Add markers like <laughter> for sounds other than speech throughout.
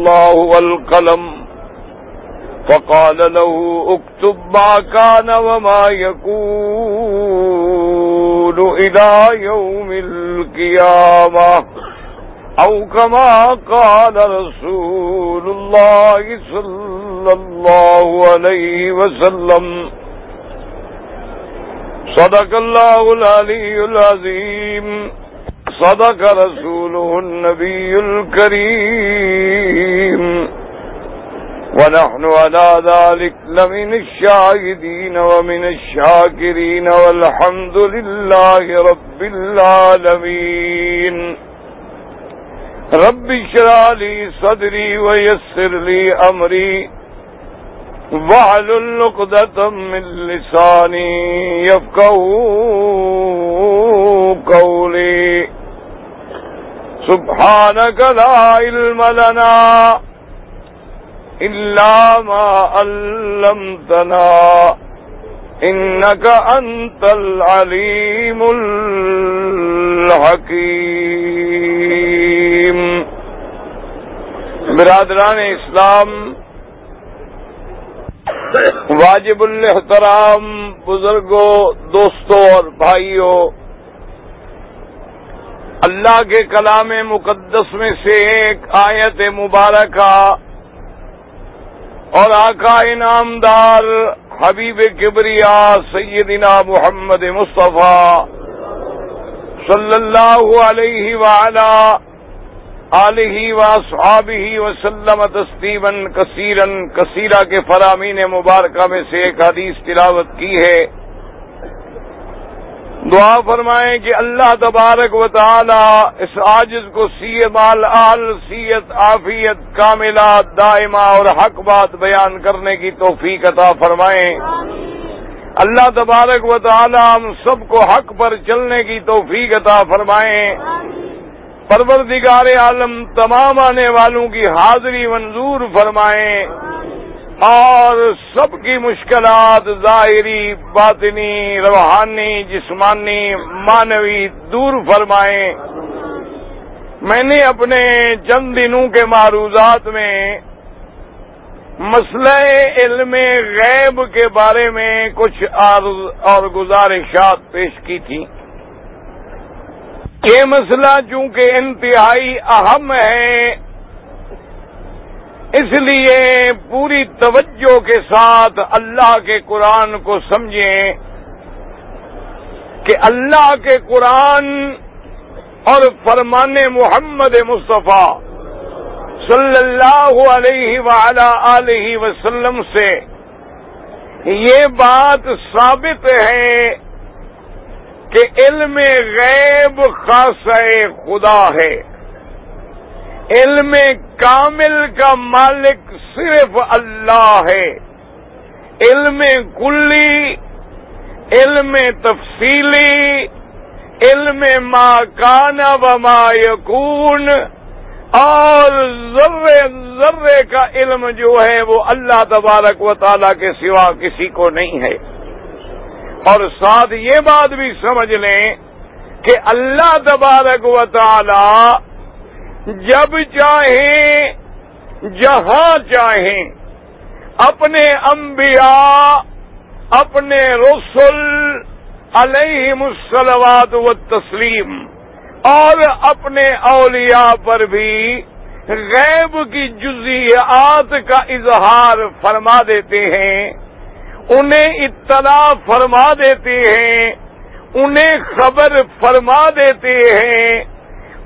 الله والقلم فقال له اكتب ما كان وما يكون إلى يوم القيامة أو كما قال رسول الله صلى الله عليه وسلم. صدق الله العلي العظيم. صدق رسوله النبي الكريم. ونحن على ذلك لمن الشاهدين ومن الشاكرين والحمد لله رب العالمين. رب شرع لي صدري ويسر لي أمري. وعلى اللقدة من لساني يفقه قولي. سبحانك لا علم لنا إلا ما علمتنا إنك أنت العليم الحكيم برادران اسلام، واجب الحترام بزرگوں، دوستوں اور بھائیوں اللہ کے کلام مقدس میں سے ایک آیت مبارکہ اور آقا انعامدار حبیب کبریا سیدنا محمد مصطفیٰ صلی اللہ علیہ وعلا علیہ و صحابی وسلم تسلیمن کثیرن کثیرہ کے فرامین مبارکہ میں سے ایک حدیث تلاوت کی ہے۔ دعا فرمائیں کہ اللہ تبارک و تعالی اس عاجز کو سی مال آل سیت آفیت کاملات، دائمہ اور حق بات بیان کرنے کی توفیق عطا فرمائیں۔ اللہ تبارک و تعالی ہم سب کو حق پر چلنے کی توفیق عطا فرمائیں۔ پروردگار عالم تمام آنے والوں کی حاضری منظور فرمائیں۔ اور سب کی مشکلات ظاہری، باطنی، روحانی، جسمانی مانوی دور فرمائیں۔ میں نے اپنے چند دنوں کے معروضات میں مسئلہ علم غیب کے بارے میں کچھ عرض اور گزارشات پیش کی تھی۔ یہ مسئلہ چونکہ انتہائی اہم ہے اس لیے پوری توجہ کے ساتھ اللہ کے قرآن کو سمجھیں کہ اللہ کے قرآن اور فرمان محمد مصطفیٰ صلی اللہ علیہ ولی وسلم سے یہ بات ثابت ہے کہ علم غیب خاص خدا ہے۔ علم کامل کا مالک صرف اللہ ہے۔ علم کلی، علم تفصیلی، علم ما کانا و ما یکون۔ اور ذرے ذرے کا علم جو ہے وہ اللہ تبارک و تعالی کے سوا کسی کو نہیں ہے۔ اور ساتھ یہ بات بھی سمجھ لیں کہ اللہ تبارک و تعالی جب چاہیں، جہاں چاہیں، اپنے انبیاء، اپنے رسول علیہ مسلوات و تسلیم اور اپنے اولیاء پر بھی غیب کی جزیات کا اظہار فرما دیتے ہیں، انہیں اطلاع فرما دیتے ہیں، انہیں خبر فرما دیتے ہیں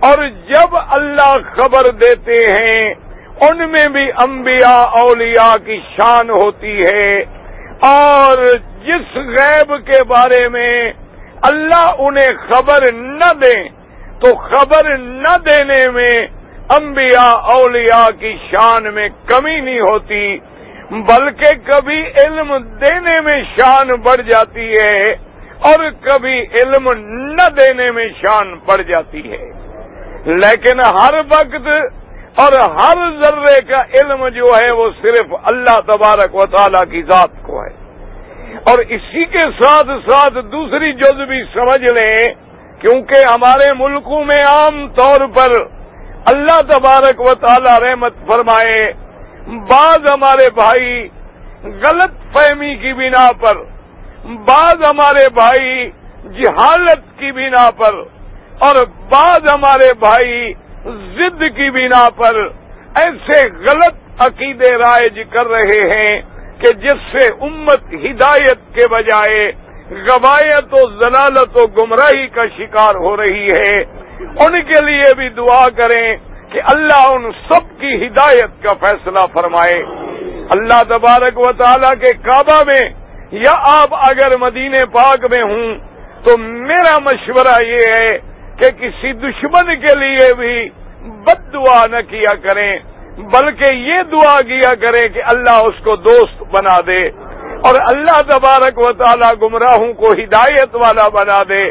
اور جب اللہ خبر دیتے ہیں، ان میں بھی انبیاء اولیاء کی شان ہوتی ہے۔ اور جس غیب کے بارے میں اللہ انہیں خبر نہ دیں، تو خبر نہ دینے میں انبیاء اولیاء کی شان میں کمی نہیں ہوتی، بلکہ کبھی علم دینے میں شان بڑھ جاتی ہے اور کبھی علم نہ دینے میں شان بڑھ جاتی ہے۔ لیکن ہر وقت اور ہر ذرے کا علم جو ہے وہ صرف اللہ تبارک و تعالیٰ کی ذات کو ہے۔ اور اسی کے ساتھ ساتھ دوسری جز بھی سمجھ لیں، کیونکہ ہمارے ملکوں میں عام طور پر اللہ تبارک و تعالی رحمت فرمائے، بعض ہمارے بھائی غلط فہمی کی بنا پر، بعض ہمارے بھائی جہالت کی بنا پر اور بعض ہمارے بھائی ضد کی بنا پر ایسے غلط عقیدے رائج کر رہے ہیں کہ جس سے امت ہدایت کے بجائے روایت و ضلالت و گمراہی کا شکار ہو رہی ہے۔ ان کے لیے بھی دعا کریں کہ اللہ ان سب کی ہدایت کا فیصلہ فرمائے۔ اللہ تبارک و تعالی کے کعبہ میں یا آپ اگر مدینے پاک میں ہوں تو میرا مشورہ یہ ہے کہ کسی دشمن کے لیے بھی بد دعا نہ کیا کریں، بلکہ یہ دعا کیا کریں کہ اللہ اس کو دوست بنا دے اور اللہ تبارک و تعالی گمراہوں کو ہدایت والا بنا دے،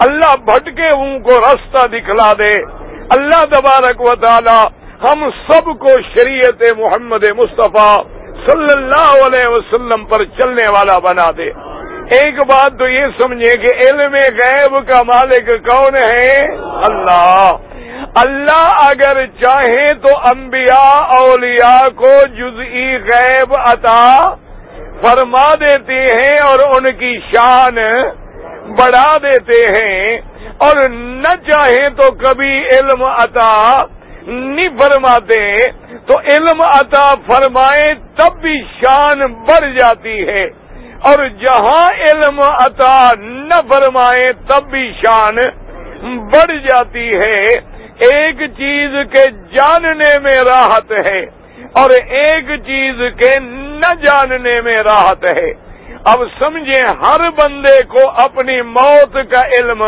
اللہ بھٹکے ہوں کو راستہ دکھلا دے۔ اللہ تبارک و تعالی ہم سب کو شریعت محمد مصطفیٰ صلی اللہ علیہ وسلم پر چلنے والا بنا دے۔ ایک بات تو یہ سمجھے کہ علم غیب کا مالک کون ہے؟ اللہ۔ اللہ اگر چاہے تو انبیاء اولیاء کو جزئی غیب عطا فرما دیتے ہیں اور ان کی شان بڑھا دیتے ہیں۔ اور نہ چاہیں تو کبھی علم عطا نہیں فرماتے، تو علم عطا فرمائے تب بھی شان بڑھ جاتی ہے۔ اور جہاں علم عطا نہ فرمائے تب بھی شان بڑھ جاتی ہے۔ ایک چیز کے جاننے میں راحت ہے اور ایک چیز کے نہ جاننے میں راحت ہے۔ اب سمجھیں ہر بندے کو اپنی موت کا علم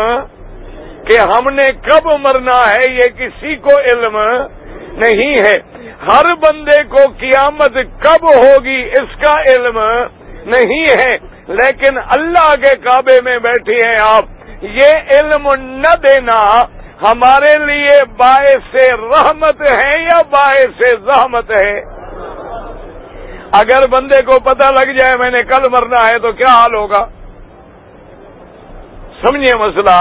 کہ ہم نے کب مرنا ہے، یہ کسی کو علم نہیں ہے۔ ہر بندے کو قیامت کب ہوگی، اس کا علم نہیں ہے، لیکن اللہ کے کعبے میں بیٹھے ہیں آپ۔ یہ علم نہ دینا ہمارے لیے باعث رحمت ہے یا باعث زحمت ہے؟ اگر بندے کو پتہ لگ جائے میں نے کل مرنا ہے تو کیا حال ہوگا؟ سمجھیے مسئلہ،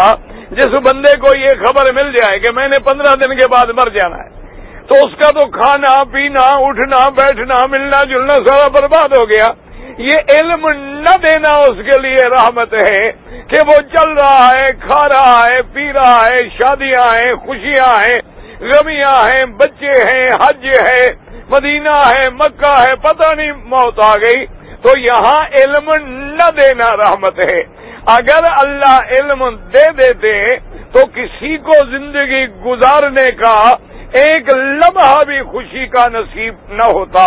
جس بندے کو یہ خبر مل جائے کہ میں نے پندرہ دن کے بعد مر جانا ہے، تو اس کا تو کھانا، پینا، اٹھنا، بیٹھنا، ملنا، جلنا سارا برباد ہو گیا۔ یہ علم نہ دینا اس کے لیے رحمت ہے کہ وہ چل رہا ہے، کھا رہا ہے، پی رہا ہے، شادیاں ہیں، خوشیاں ہیں، غمیاں ہیں، بچے ہیں، حج ہے، مدینہ ہے، مکہ ہے، پتہ نہیں موت آ گئی۔ تو یہاں علم نہ دینا رحمت ہے۔ اگر اللہ علم دے دیتے تو کسی کو زندگی گزارنے کا ایک لمحہ بھی خوشی کا نصیب نہ ہوتا۔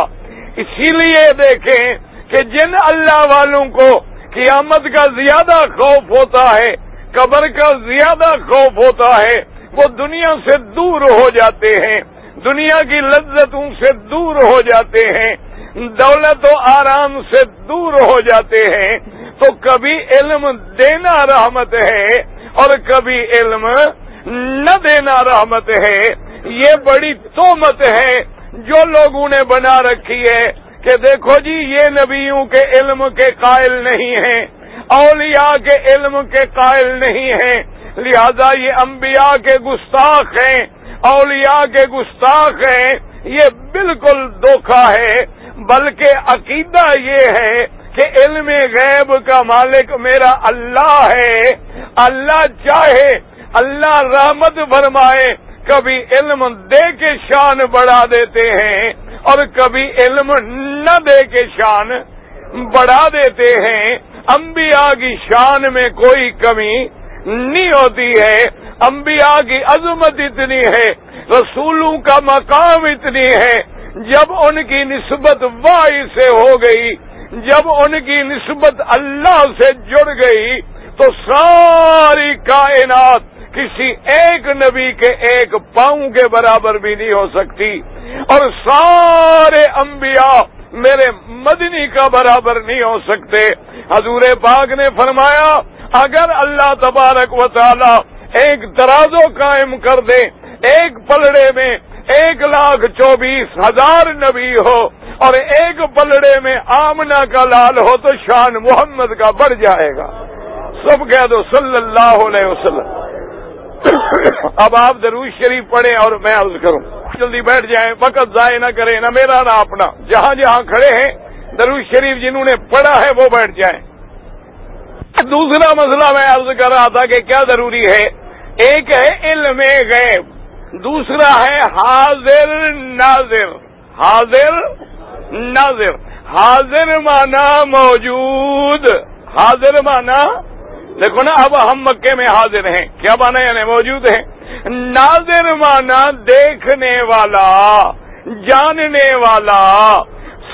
اسی لیے دیکھیں کہ جن اللہ والوں کو قیامت کا زیادہ خوف ہوتا ہے، قبر کا زیادہ خوف ہوتا ہے، وہ دنیا سے دور ہو جاتے ہیں، دنیا کی لذتوں سے دور ہو جاتے ہیں، دولت و آرام سے دور ہو جاتے ہیں۔ تو کبھی علم دینا رحمت ہے اور کبھی علم نہ دینا رحمت ہے۔ یہ بڑی تومت ہے جو لوگوں نے بنا رکھی ہے۔ کہ دیکھو جی یہ نبیوں کے علم کے قائل نہیں ہیں، اولیاء کے علم کے قائل نہیں ہیں۔ لہذا یہ انبیاء کے گستاخ ہیں، اولیاء کے گستاخ ہیں۔ یہ بالکل دھوکھا ہے، بلکہ عقیدہ یہ ہے کہ علم غیب کا مالک میرا اللہ ہے۔ اللہ چاہے، اللہ رحمت فرمائے۔ کبھی علم دے کے شان بڑھا دیتے ہیں اور کبھی علم نہ دے کے شان بڑھا دیتے ہیں۔ انبیاء کی شان میں کوئی کمی نہیں ہوتی ہے۔ انبیاء کی عظمت اتنی ہے، رسولوں کا مقام اتنی ہے۔ جب ان کی نسبت وائی سے ہو گئی، جب ان کی نسبت اللہ سے جڑ گئی، تو ساری کائنات کسی ایک نبی کے ایک پاؤں کے برابر بھی نہیں ہو سکتی۔ اور سارے انبیاء میرے مدنی کا برابر نہیں ہو سکتے۔ حضور پاک نے فرمایا، اگر اللہ تبارک و تعالی ایک درازو قائم کر دے، ایک پلڑے میں ایک لاکھ چوبیس ہزار نبی ہو، اور ایک پلڑے میں آمنا کا لال ہو، تو شان محمد کا بڑھ جائے گا۔ سب کہہ دو، صلی اللہ علیہ وسلم۔ اب آپ دروش شریف پڑھیں اور میں عرض کروں، جلدی بیٹھ جائیں، وقت ضائع نہ کریں، نہ میرا نہ اپنا۔ جہاں جہاں کھڑے ہیں دروش شریف جنہوں نے پڑھا ہے، وہ بیٹھ جائیں۔ دوسرا مسئلہ میں عرض کر رہا تھا کہ کیا ضروری ہے؟ ایک ہے علم غیب، دوسرا ہے حاضر ناظر۔ حاضر ناظر۔ حاضر مانا موجود۔ حاضر مانا دیکھو نا، اب ہم مکے میں حاضر ہیں۔ کیا مانا یعنی موجود ہیں؟ ناظر مانا دیکھنے والا، جاننے والا،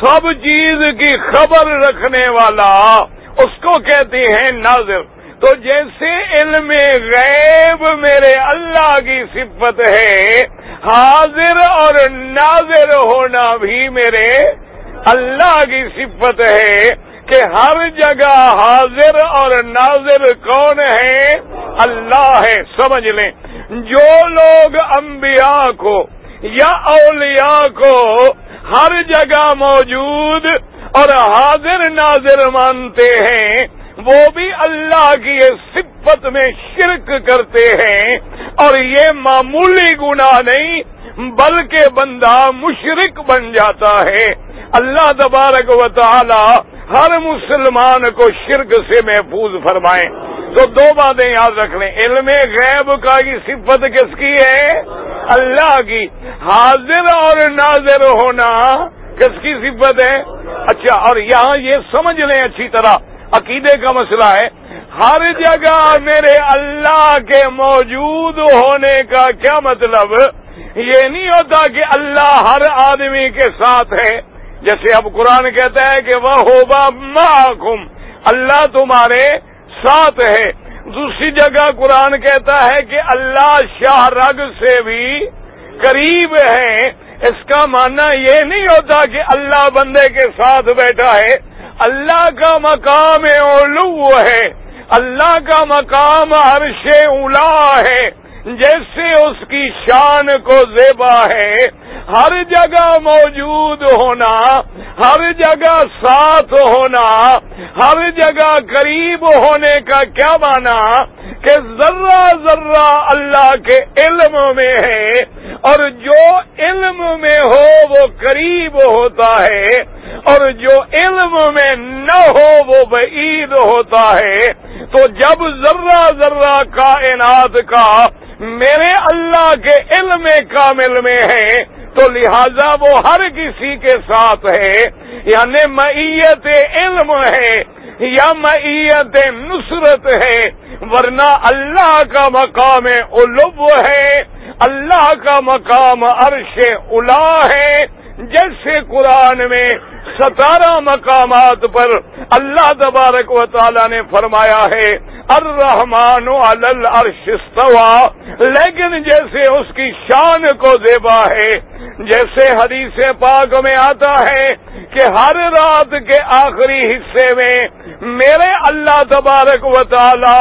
سب چیز کی خبر رکھنے والا، اس کو کہتے ہیں ناظر۔ تو جیسے علم غیب میرے اللہ کی صفت ہے، حاضر اور ناظر ہونا بھی میرے اللہ کی صفت ہے۔ کہ ہر جگہ حاضر اور ناظر کون ہے اللہ ہے، سمجھ لیں۔ جو لوگ انبیاء کو یا اولیاء کو ہر جگہ موجود اور حاضر ناظر مانتے ہیں، وہ بھی اللہ کی صفت میں شرک کرتے ہیں۔ اور یہ معمولی گناہ نہیں، بلکہ بندہ مشرک بن جاتا ہے۔ اللہ تبارک و تعالی ہر مسلمان کو شرک سے محفوظ فرمائیں۔ تو دو باتیں یاد رکھ لیں۔ علم غیب کا یہ صفت کس کی ہے؟ اللہ کی۔ حاضر اور ناظر ہونا کس کی صفت ہے؟ اچھا اور یہاں یہ سمجھ لیں اچھی طرح۔ عقیدے کا مسئلہ ہے۔ ہر جگہ میرے اللہ کے موجود ہونے کا کیا مطلب؟ یہ نہیں ہوتا کہ اللہ ہر آدمی کے ساتھ ہے۔ جیسے اب قرآن کہتا ہے کہ وہ ہوگا محکم اللہ تمہارے ساتھ ہے۔ دوسری جگہ قرآن کہتا ہے کہ اللہ شاہ رگ سے بھی قریب ہے۔ اس کا ماننا یہ نہیں ہوتا کہ اللہ بندے کے ساتھ بیٹھا ہے۔ اللہ کا مقام علو ہے۔ اللہ کا مقام عرش اولا ہے۔ جیسے اس کی شان کو زیبا ہے، ہر جگہ موجود ہونا، ہر جگہ ساتھ ہونا، ہر جگہ قریب ہونے کا کیا مانا کہ ذرہ ذرہ اللہ کے علم میں ہے اور جو علم میں ہو وہ قریب ہوتا ہے اور جو علم میں نہ ہو وہ بعید ہوتا ہے۔ تو جب ذرہ ذرہ کائنات کا میرے اللہ کے علم کامل میں ہے، تو لہذا وہ ہر کسی کے ساتھ ہے۔ یعنی معیت علم ہے، یا معیت نصرت ہے۔ ورنہ اللہ کا مقام الب ہے، اللہ کا مقام عرش الا ہے۔ جیسے قرآن میں ستارہ مقامات پر اللہ تبارک و تعالی نے فرمایا ہے الرحمن العرش استوا لیکن جیسے اس کی شان کو زیبا ہے، جیسے حدیث پاک میں آتا ہے کہ ہر رات کے آخری حصے میں میرے اللہ تبارک و تعالی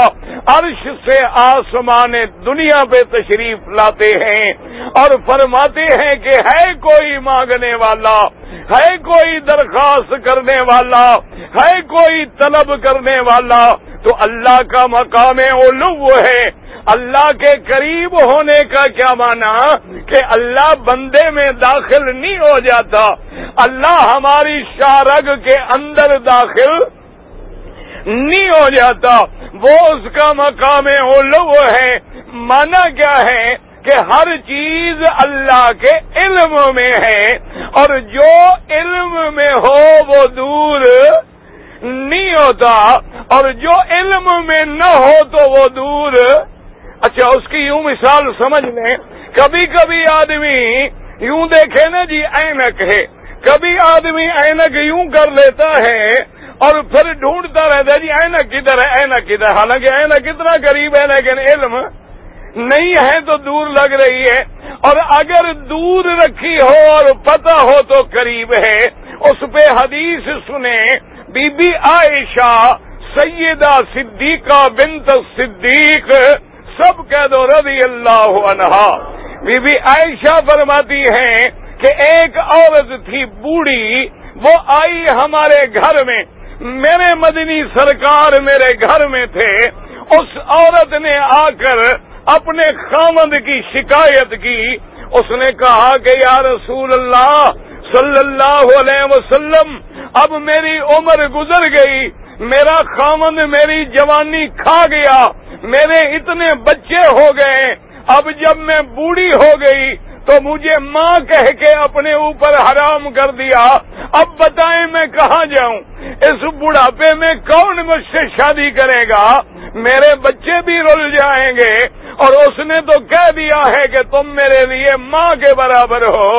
عرش سے آسمان دنیا پہ تشریف لاتے ہیں اور فرماتے ہیں کہ ہے کوئی مانگنے والا، ہے کوئی درخواست کرنے والا، ہے کوئی طلب کرنے والا تو اللہ کا مقام علو ہے۔ اللہ کے قریب ہونے کا کیا مانا کہ اللہ بندے میں داخل نہیں ہو جاتا۔ اللہ ہماری شارگ کے اندر داخل نہیں ہو جاتا۔ وہ اس کا مقام علو ہے۔ مانا کیا ہے؟ کہ ہر چیز اللہ کے علم میں ہے۔ اور جو علم میں ہو، وہ دور نہیں ہوتا اور جو علم میں نہ ہو تو وہ دور۔ اچھا اس کی یوں مثال سمجھ لیں۔ کبھی کبھی آدمی یوں دیکھے نا جی اینک ہے۔ کبھی آدمی اینک یوں کر لیتا ہے اور پھر ڈھونڈتا رہتا ہے جی اینک کدھر ہے اینک کدھر حالانکہ اینک کتنا قریب ہے، لیکن علم نہیں ہے تو دور لگ رہی ہے۔ اور اگر دور رکھی ہو اور پتہ ہو تو قریب ہے۔ اس پہ حدیث سنیں۔ بی بی عائشہ سیدہ صدیقہ بنت صدیق سب کہہ دو رضی اللہ عنہا۔ بی بی عائشہ فرماتی ہیں کہ ایک عورت تھی بوڑھی، وہ آئی ہمارے گھر میں۔ میرے مدنی سرکار میرے گھر میں تھے۔ اس عورت نے آ کر اپنے خامد کی شکایت کی۔ اس نے کہا کہ یا رسول اللہ صلی اللہ علیہ وسلم اب میری عمر گزر گئی، میرا خامند میری جوانی کھا گیا، میرے اتنے بچے ہو گئے، اب جب میں بوڑھی ہو گئی تو مجھے ماں کہہ کے اپنے اوپر حرام کر دیا۔ اب بتائیں میں کہاں جاؤں؟ اس بڑھاپے میں کون مجھ سے شادی کرے گا؟ میرے بچے بھی رل جائیں گے، اور اس نے تو کہہ دیا ہے کہ تم میرے لیے ماں کے برابر ہو،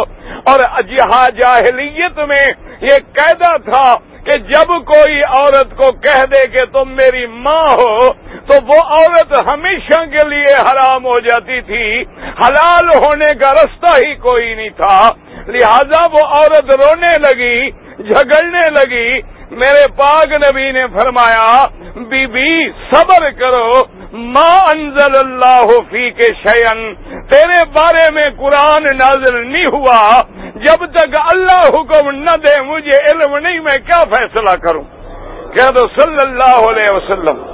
اور جہاں جاہلیت میں یہ قیدا تھا کہ جب کوئی عورت کو کہہ دے کہ تم میری ماں ہو، تو وہ عورت ہمیشہ کے لیے حرام ہو جاتی تھی۔ حلال ہونے کا رستہ ہی کوئی نہیں تھا۔ لہذا وہ عورت رونے لگی، جھگڑنے لگی۔ میرے پاک نبی نے فرمایا، بی بی، صبر کرو۔ ما انزل اللہ فی کے شیئن۔ تیرے بارے میں قرآن نازل نہیں ہوا۔ جب تک اللہ حکم نہ دے، مجھے علم نہیں، میں کیا فیصلہ کروں؟ کہہ دو صلی اللہ علیہ وسلم۔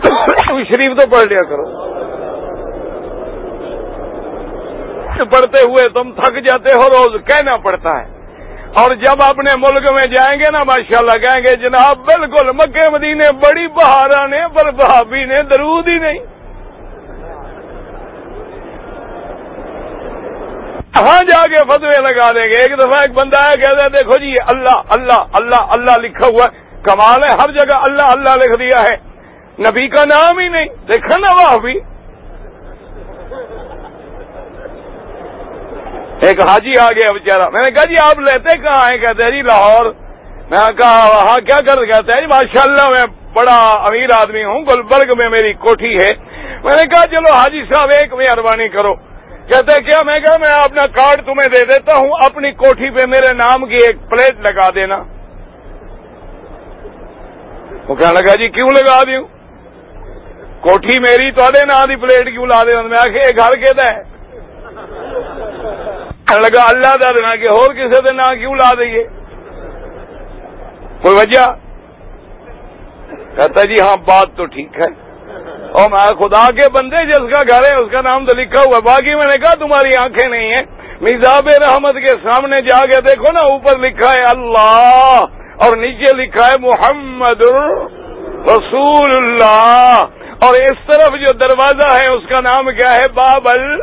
<coughs> شریف تو پڑھ لیا کرو۔ پڑھتے ہوئے تم تھک جاتے ہو، روز کہنا پڑتا ہے۔ اور جب اپنے ملک میں جائیں گے نا، ماشاءاللہ کہیں گے، جناب، بالکل مکے مدینے، بڑی بہارا نے پر بھابی نے، درود ہی نہیں۔ کہاں جا کے فتوے لگا دیں گے۔ ایک دفعہ ایک بندہ ہے کہتے ہیں دیکھو جی اللہ اللہ اللہ اللہ لکھا ہوا ہے۔ کمال ہے، ہر جگہ اللہ اللہ لکھ دیا ہے۔ نبی کا نام ہی نہیں۔ دیکھا نا وہ بھی ایک حاجی آ گیا بےچارا میں نے کہا جی آپ لیتے کہاں ہیں؟ کہتے ہیں جی لاہور۔ میں نے کہا، وہاں کیا کر کہتے ہیں جی ماشاء اللہ میں بڑا امیر آدمی ہوں، گلبرگ میں میری کوٹھی ہے۔ میں نے کہا، چلو حاجی صاحب، ایک مہربانی کرو۔ کہتے کیا میں کہا میں اپنا کارڈ تمہیں دے دیتا ہوں، اپنی کوٹھی پہ میرے نام کی ایک پلیٹ لگا دینا۔ وہ کہنے لگا جی کیوں لگا دوں کوٹھی میری تو نام کی پلیٹ کیوں لا دیں میں آخر گھر کے ہے؟ لگا، اللہ کا دینا کہ اور کسی دن کیوں لا دئیے؟ کوئی وجہ؟ کہتا جی ہاں بات تو ٹھیک ہے۔ اور میں خدا کے بندے جس کا گھر ہے، اس کا نام تو لکھا ہوا باقی میں نے کہا تمہاری آنکھیں نہیں ہیں۔ مزاب رحمت کے سامنے جا کے دیکھو نا، اوپر لکھا ہے اللہ اور نیچے لکھا ہے محمد رسول اللہ۔ اور اس طرف جو دروازہ ہے، اس کا نام کیا ہے؟ بابل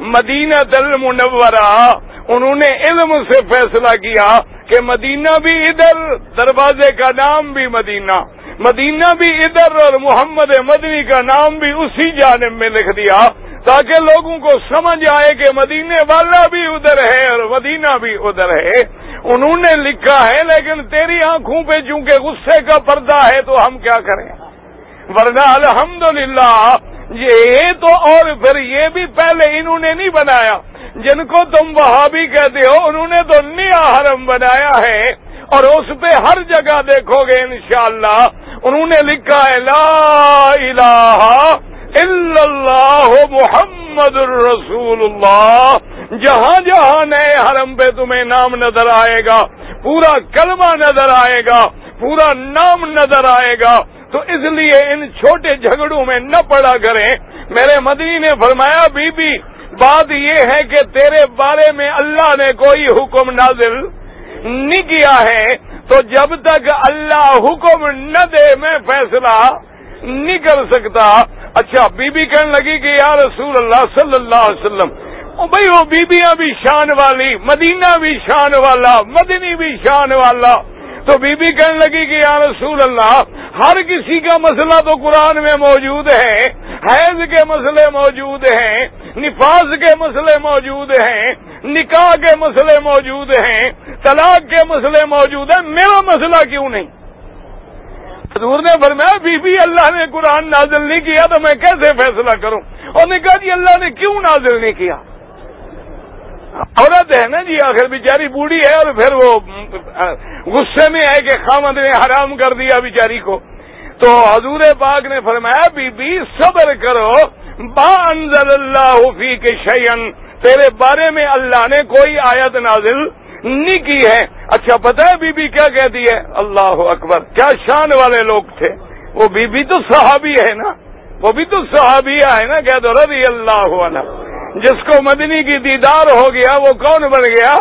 مدینہ دل منورہ انہوں نے علم سے فیصلہ کیا کہ مدینہ بھی ادھر، دروازے کا نام بھی مدینہ۔ مدینہ بھی ادھر اور محمد مدنی کا نام بھی اسی جانب میں لکھ دیا تاکہ لوگوں کو سمجھ آئے کہ مدینے والا بھی ادھر ہے اور مدینہ بھی ادھر ہے۔ انہوں نے لکھا ہے، لیکن تیری آنکھوں پہ چونکہ غصے کا پردہ ہے تو ہم کیا کریں؟ ورنہ الحمدللہ، یہ تو اور پھر یہ بھی پہلے انہوں نے نہیں بنایا۔ جن کو تم وہاں بھی کہتے ہو، انہوں نے تو نیا حرم بنایا ہے۔ اور اس پہ ہر جگہ دیکھو گے انشاءاللہ انہوں نے لکھا ہے، لا الہ الا اللہ محمد الرسول اللہ جہاں جہاں نئے حرم پہ تمہیں نام نظر آئے گا، پورا کلمہ نظر آئے گا، پورا نام نظر آئے گا۔ تو اس لیے ان چھوٹے جھگڑوں میں نہ پڑا کریں۔ میرے مدنی نے فرمایا بی بی بات یہ ہے کہ تیرے بارے میں اللہ نے کوئی حکم نازل نہیں کیا ہے۔ تو جب تک اللہ حکم نہ دے میں فیصلہ نہیں کر سکتا۔ اچھا بی بی کہنے لگی کہ یا رسول اللہ صلی اللہ علیہ وسلم بھائی، وہ بیبیاں بھی شان والی، مدینہ بھی شان والا، مدنی بھی شان والا۔ تو بی بی کہنے لگی کہ یا رسول اللہ، ہر کسی کا مسئلہ تو قرآن میں موجود ہے، حیض کے مسئلے موجود ہیں، نفاذ کے مسئلے موجود ہیں، نکاح کے مسئلے موجود ہیں، طلاق کے مسئلے موجود ہیں، میرا مسئلہ کیوں نہیں؟ حضور نے فرمایا، بی بی اللہ نے قرآن نازل نہیں کیا تو میں کیسے فیصلہ کروں؟ اور نے کہا جی اللہ نے کیوں نازل نہیں کیا؟ عورت ہے نا جی آخر بیچاری بوڑھی ہے اور پھر وہ غصے میں ہے کہ خامد نے حرام کر دیا بیچاری کو۔ تو حضور پاک نے فرمایا بی بی صبر کرو۔ با انزل اللہ فی کے شیئن۔ تیرے بارے میں اللہ نے کوئی آیت نازل نہیں کی ہے۔ اچھا پتہ ہے بی بی کیا کہتی ہے؟ اللہ اکبر، کیا شان والے لوگ تھے۔ وہ بی بی تو صحابی ہے نا۔ وہ بھی تو صحابیہ ہے نا، کہہ دو رضی اللہ عنہ۔ جس کو مدنی کی دیدار ہو گیا، وہ کون بن گیا؟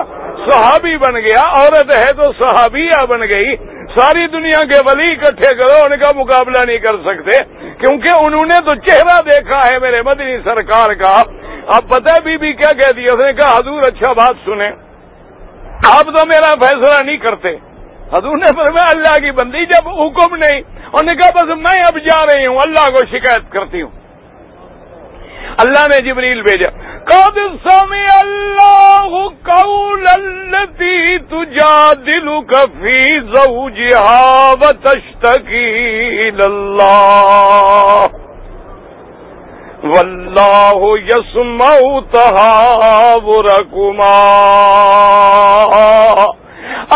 صحابی بن گیا، عورت ہے تو صحابیہ بن گئی۔ ساری دنیا کے ولی اکٹھے کرو، ان کا مقابلہ نہیں کر سکتے۔ کیونکہ انہوں نے تو چہرہ دیکھا ہے میرے مدنی سرکار کا۔ اب پتہ بی بی کیا کہہ دیا اس نے کہا، حضور اچھا بات سنیں۔ آپ تو میرا فیصلہ نہیں کرتے۔ حضور نے فرمایا، اللہ کی بندی، جب حکم نہیں، انہوں نے کہا، بس میں اب جا رہی ہوں، اللہ کو شکایت کرتی ہوں۔ اللہ نے جبریل بھیجا۔ قد سمع اللہ قول التي تجادلك في زوجها وتشتكي الى الله والله يسمع تهاوركما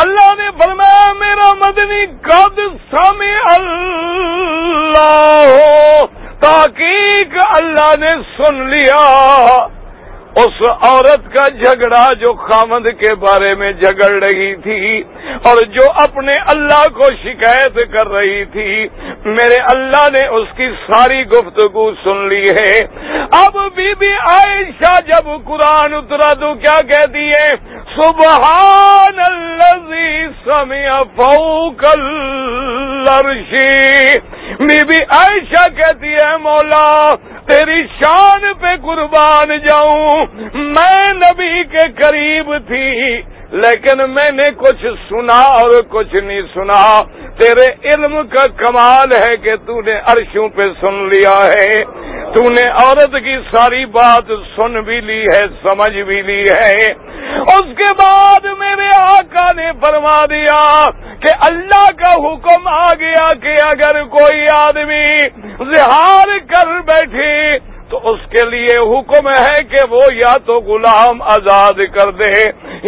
اللہ نے فرمایا، میرا مدنی، قد سمع اللہ تاکیق اللہ نے سن لیا۔ اس عورت کا جھگڑا جو خامد کے بارے میں جھگڑ رہی تھی اور جو اپنے اللہ کو شکایت کر رہی تھی، میرے اللہ نے اس کی ساری گفتگو سن لی ہے۔ اب بی بی عائشہ جب قرآن اترا تو کیا کہتی ہے؟ سبحان الذي سمع فوق العرش۔ بی بی عائشہ کہتی ہے، مولا تیری شان پہ قربان جاؤں۔ میں نبی کے قریب تھی، لیکن میں نے کچھ سنا اور کچھ نہیں سنا۔ تیرے علم کا کمال ہے کہ تو نے عرشوں پہ سن لیا ہے۔ تو نے عورت کی ساری بات سن بھی لی ہے، سمجھ بھی لی ہے۔ اس کے بعد میرے آقا نے فرما دیا کہ اللہ کا حکم آ گیا کہ اگر کوئی آدمی زہار کر بیٹھے تو اس کے لیے حکم ہے کہ وہ یا تو غلام آزاد کر دے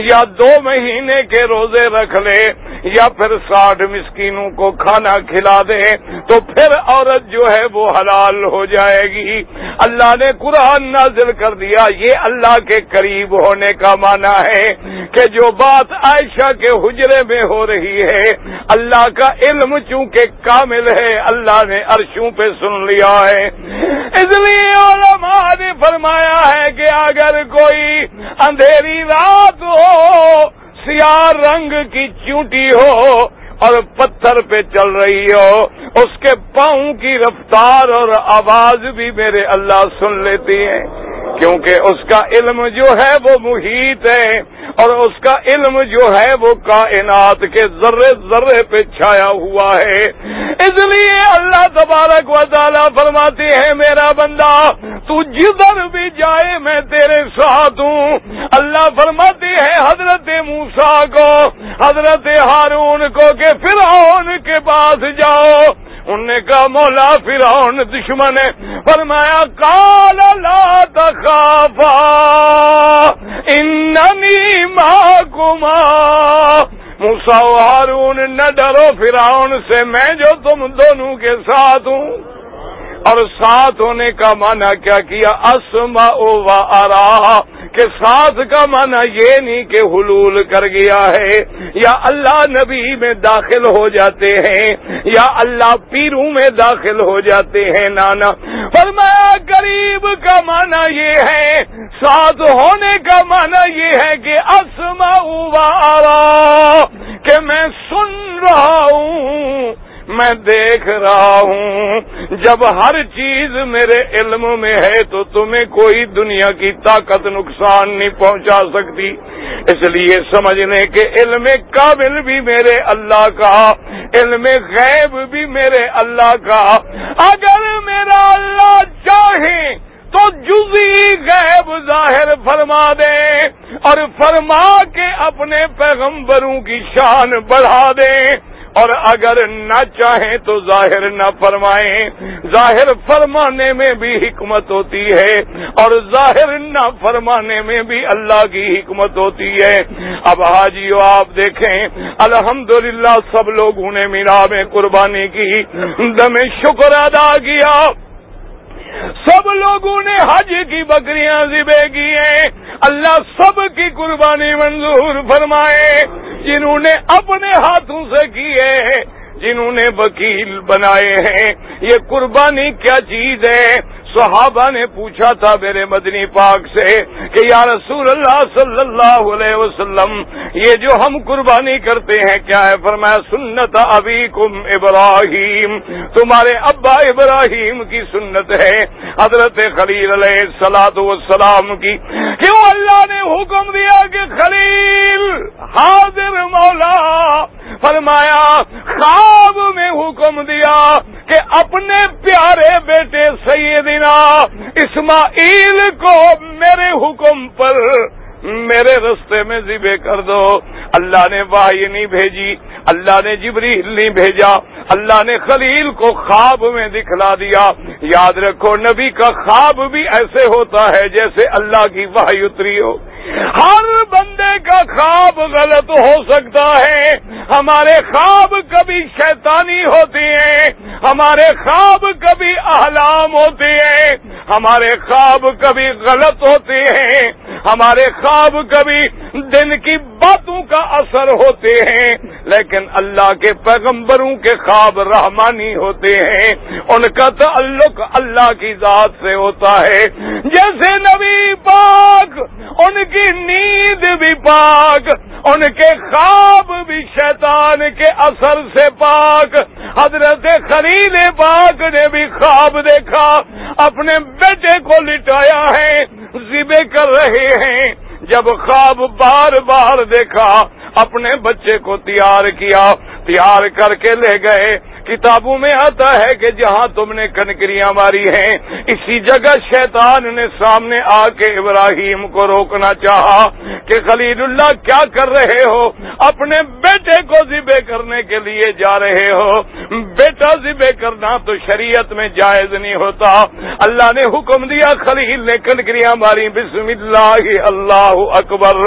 یا دو مہینے کے روزے رکھ لے یا پھر ساٹھ مسکینوں کو کھانا کھلا دے تو پھر عورت جو ہے وہ حلال ہو جائے گی۔ اللہ نے قرآن نازل کر دیا۔ یہ اللہ کے قریب ہونے کا معنی ہے کہ جو بات عائشہ کے حجرے میں ہو رہی ہے، اللہ کا علم چونکہ کامل ہے، اللہ نے عرشوں پہ سن لیا ہے۔ اس لیے علماء نے فرمایا ہے کہ اگر کوئی اندھیری رات ہو سیاہ رنگ کی چونٹی ہو اور پتھر پہ چل رہی ہو، اس کے پاؤں کی رفتار اور آواز بھی میرے اللہ سن لیتی ہیں۔ کیونکہ اس کا علم جو ہے وہ محیط ہے اور اس کا علم جو ہے وہ کائنات کے ذرے ذرے پہ چھایا ہوا ہے۔ اس لیے اللہ تبارک و تعالیٰ فرماتے ہیں، میرا بندہ، تو جدھر بھی جائے میں تیرے ساتھ ہوں۔ اللہ فرماتے ہیں حضرت موسا کو، حضرت ہارون کو کہ فرعون کے پاس جاؤ۔ ان نے کہا، مولا فرعون دشمن ہے۔ فرمایا کال لا تخافا، اننی معکما۔ موسا ہارون، نہ ڈرو فرعون سے، میں جو تم دونوں کے ساتھ ہوں۔ اور ساتھ ہونے کا معنی کیا کیا؟ اسما او ارا کہ ساتھ کا معنی یہ نہیں کہ حلول کر گیا ہے، یا اللہ نبی میں داخل ہو جاتے ہیں، یا اللہ پیروں میں داخل ہو جاتے ہیں نانا۔ فرمایا قریب کا معنی یہ ہے، ساتھ ہونے کا معنی یہ ہے کہ اسما ارا کہ میں سن رہا ہوں۔ میں دیکھ رہا ہوں۔ جب ہر چیز میرے علم میں ہے تو تمہیں کوئی دنیا کی طاقت نقصان نہیں پہنچا سکتی۔ اس لیے سمجھنے کے علم قابل بھی میرے اللہ کا، علم غیب بھی میرے اللہ کا۔ اگر میرا اللہ چاہے تو جزی غیب ظاہر فرما دے اور فرما کے اپنے پیغمبروں کی شان بڑھا دے۔ اور اگر نہ چاہیں تو ظاہر نہ فرمائیں۔ ظاہر فرمانے میں بھی حکمت ہوتی ہے اور ظاہر نہ فرمانے میں بھی اللہ کی حکمت ہوتی ہے۔ اب حاجیو، آپ دیکھیں، الحمدللہ سب لوگوں نے میرا میں قربانی کی۔ دم شکر ادا کیا۔ سب لوگوں نے حج کی بکریاں ذبح کی ہیں۔ اللہ سب کی قربانی منظور فرمائے۔ جنہوں نے اپنے ہاتھوں سے کیے جنہوں نے وکیل بنائے ہیں۔ یہ قربانی کیا چیز ہے؟ صحابہ نے پوچھا تھا میرے مدنی پاک سے کہ یا رسول اللہ صلی اللہ علیہ وسلم، یہ جو ہم قربانی کرتے ہیں، کیا ہے؟ فرمایا، سنت ابھی کم ابراہیم۔ تمہارے ابا ابراہیم کی سنت ہے حضرت خلیل علیہ سلاد وسلام کی۔ کیوں اللہ نے حکم دیا کہ خلیل حاضر مولا؟ فرمایا، خواب میں حکم دیا کہ اپنے پیارے بیٹے سیدنا اسماعیل کو میرے حکم پر میرے رستے میں ذبے کر دو۔ اللہ نے واہی نہیں بھیجی، اللہ نے جبریل نہیں بھیجا، اللہ نے خلیل کو خواب میں دکھلا دیا۔ یاد رکھو، نبی کا خواب بھی ایسے ہوتا ہے جیسے اللہ کی واہی اتری ہو۔ ہر بندے کا خواب غلط ہو سکتا ہے۔ ہمارے خواب کبھی شیطانی ہوتی ہیں۔ ہمارے خواب کبھی احلام ہوتی ہیں۔ ہمارے خواب کبھی غلط ہوتے ہیں۔ ہمارے خواب کبھی دن کی باتوں کا اثر ہوتے ہیں، لیکن اللہ کے پیغمبروں کے خواب رحمانی ہوتے ہیں۔ ان کا تعلق اللہ کی ذات سے ہوتا ہے۔ جیسے نبی پاک، ان کی نیند بھی پاک، ان کے خواب بھی شیطان کے اثر سے پاک۔ حضرت خلیل پاک نے بھی خواب دیکھا، اپنے بیٹے کو لٹایا ہے۔ ذبے کر رہے ہیں۔ جب خواب بار بار دیکھا، اپنے بچے کو تیار کیا، تیار کر کے لے گئے۔ کتابوں میں آتا ہے کہ جہاں تم نے کنکریاں ماری ہیں، اسی جگہ شیطان نے سامنے آ کے ابراہیم کو روکنا چاہا کہ خلید اللہ کیا کر رہے ہو؟ اپنے بیٹے کو ذبے کرنے کے لیے جا رہے ہو۔ بیٹا ذبے کرنا تو شریعت میں جائز نہیں ہوتا۔ اللہ نے حکم دیا، خلیل نے کنکریاں ماری۔ بسم اللہ اللہ اکبر۔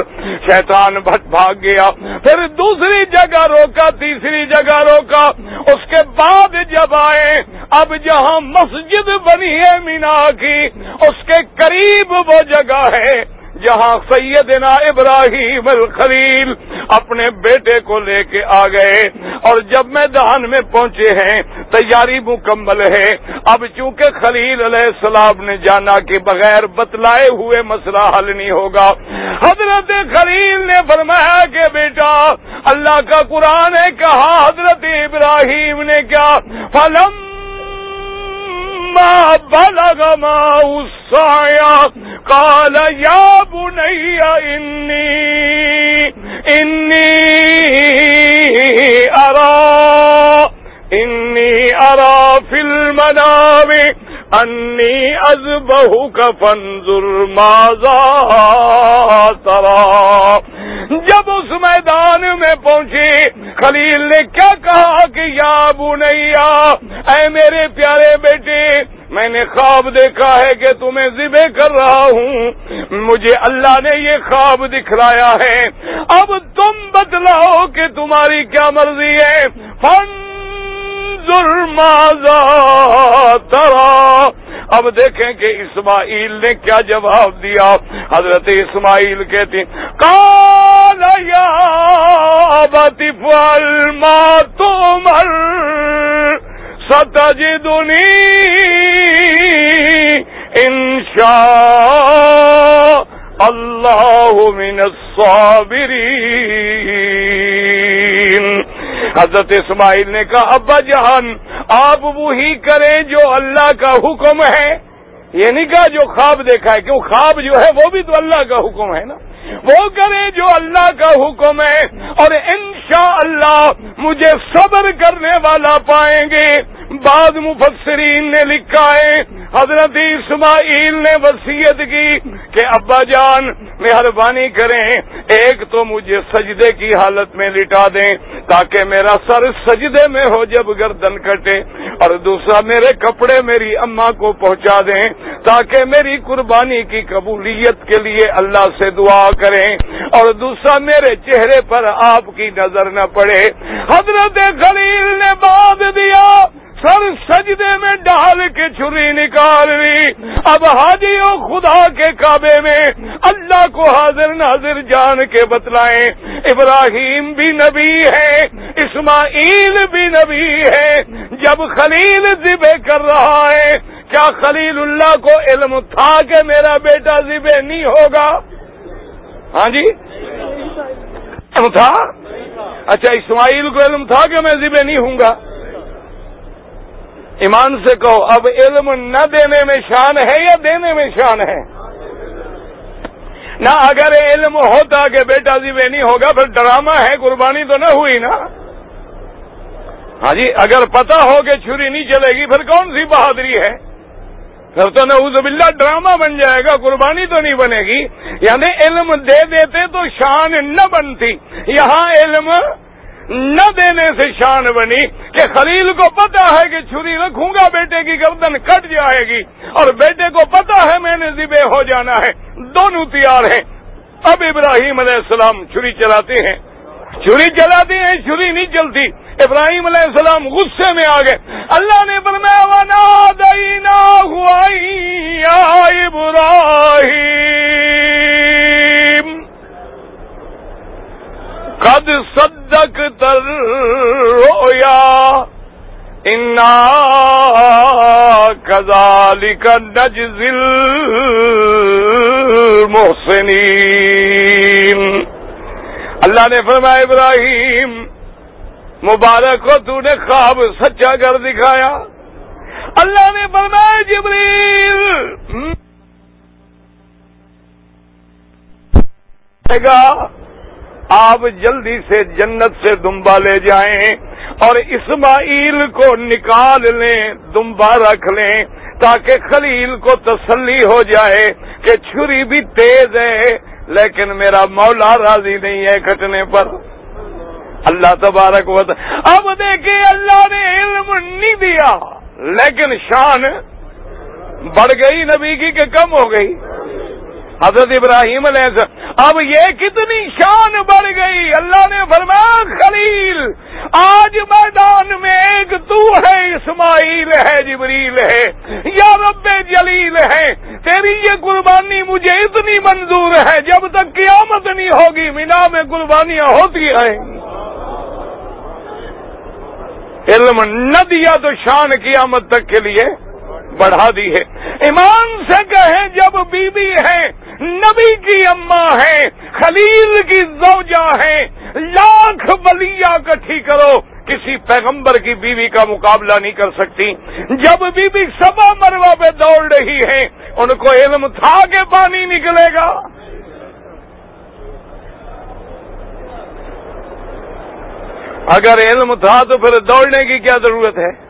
شیطان بھٹ بھاگ گیا۔ پھر دوسری جگہ روکا، تیسری جگہ روکا۔ اس کے بعد جب آئے، اب جہاں مسجد بنی ہے مینا کی، اس کے قریب وہ جگہ ہے جہاں سیدنا ابراہیم الخلیل اپنے بیٹے کو لے کے آ گئے۔ اور جب میدان میں پہنچے ہیں، تیاری مکمل ہے۔ اب چونکہ خلیل علیہ السلام نے جانا کہ بغیر بتلائے ہوئے مسئلہ حل نہیں ہوگا، حضرت خلیل نے فرمایا کہ بیٹا اللہ کا قرآن نے کہا حضرت ابراہیم نے کیا؟ فلم بلغ ما السایا قال یا بني إني إني أرى إني أرى في المنام أني أذبهك فانظر ماذا ترى. جب اس میدان میں پہنچی، خلیل نے کیا کہا کہ یا بنیا، اے میرے پیارے بیٹے، میں نے خواب دیکھا ہے کہ تمہیں ذبح کر رہا ہوں۔ مجھے اللہ نے یہ خواب دکھلایا ہے۔ اب تم بتلاؤ کہ تمہاری کیا مرضی ہے۔ فن ترا۔ اب دیکھیں کہ اسماعیل نے کیا جواب دیا۔ حضرت اسماعیل کہتے کال یا بطف ما تمر ستجدنی انشاء اللہ من الصابرین. حضرت اسماعیل نے کہا، ابا جہان، آپ وہی کریں جو اللہ کا حکم ہے۔ یہ نہیں کہا جو خواب دیکھا ہے، کیوں خواب جو ہے وہ بھی تو اللہ کا حکم ہے نا۔ وہ کریں جو اللہ کا حکم ہے اور انشاءاللہ اللہ مجھے صبر کرنے والا پائیں گے۔ بعض مفسرین نے لکھا ہے حضرت اسماعیل نے وسیعت کی کہ ابا جان، مہربانی کریں، ایک تو مجھے سجدے کی حالت میں لٹا دیں تاکہ میرا سر سجدے میں ہو جب گردن کٹے اور دوسرا میرے کپڑے میری اماں کو پہنچا دیں تاکہ میری قربانی کی قبولیت کے لیے اللہ سے دعا کریں اور دوسرا میرے چہرے پر آپ کی نظر نہ پڑے۔ حضرت خلیل نے بات دیا سر سجدے میں ڈال کے چھری نکال لی اب حاجی خدا کے کعبے میں اللہ کو حاضر ناظر جان کے بتلائیں۔ ابراہیم بھی نبی ہے، اسماعیل بھی نبی ہے۔ جب خلیل ذبح کر رہا ہے، کیا خلیل اللہ کو علم تھا کہ میرا بیٹا ذبح نہیں ہوگا؟ ہاں جی؟ علم تھا؟ اچھا اسماعیل کو علم تھا کہ میں ذبح نہیں ہوں گا؟ ایمان سے کہو، اب علم نہ دینے میں شان ہے یا دینے میں شان ہے؟ نہ اگر علم ہوتا کہ بیٹا جی نہیں ہوگا، پھر ڈرامہ ہے، قربانی تو نہ ہوئی نا؟ ہاں جی اگر پتا ہو کہ چھری نہیں چلے گی، پھر کون سی بہادری ہے؟ پھر تو نہ باللہ ڈرامہ بن جائے گا، قربانی تو نہیں بنے گی؟ یعنی علم دے دیتے تو شان نہ بنتی، یہاں علم نہ دینے سے شان بنی کہ خلیل کو پتا ہے کہ چھری رکھوں گا، بیٹے کی گردن کٹ جائے گی۔ اور بیٹے کو پتا ہے میں نے ذبے ہو جانا ہے۔ دونوں تیار ہیں۔ اب ابراہیم علیہ السلام چھری چلاتے ہیں۔ چھری چلاتے ہیں، چھری نہیں چلتی۔ ابراہیم علیہ السلام غصے میں آ گئے اللہ نے فرمایا دینا ہوا قد صدق تر رویا انا کزالی کا نجزل محسنی اللہ نے فرمایا، ابراہیم، مبارک ہو، تو نے خواب سچا کر دکھایا۔ اللہ نے فرمایا، جبریل گا آپ جلدی سے جنت سے دمبا لے جائیں اور اسماعیل کو نکال لیں، دمبا رکھ لیں، تاکہ خلیل کو تسلی ہو جائے کہ چھری بھی تیز ہے، لیکن میرا مولا راضی نہیں ہے کٹنے پر۔ اللہ تبارک وط اب دیکھیں اللہ نے علم نہیں دیا، لیکن شان بڑھ گئی نبی کی کہ کم ہو گئی۔ حضرت ابراہیم علیہ السلام۔ اب یہ کتنی شان بڑھ گئی۔ اللہ نے فرمایا، خلیل، آج میدان میں ایک تو ہے، اسماعیل ہے، جبریل ہے، یا رب جلیل ہے۔ تیری یہ قربانی مجھے اتنی منظور ہے، جب تک قیامت نہیں ہوگی، مینا میں قربانیاں ہوتی ہیں۔ علم نہ دیا تو شان قیامت تک کے لیے بڑھا دی ہے۔ ایمان سے کہیں جب بی بی ہے نبی کی اماں ہے، خلیل کی زوجہ ہے۔ لاکھ بلیا کٹھی کرو، کسی پیغمبر کی بیوی کا مقابلہ نہیں کر سکتی۔ جب بیوی سبا مروا پہ دوڑ رہی ہے، ان کو علم تھا کہ پانی نکلے گا۔ اگر علم تھا تو پھر دوڑنے کی کیا ضرورت ہے؟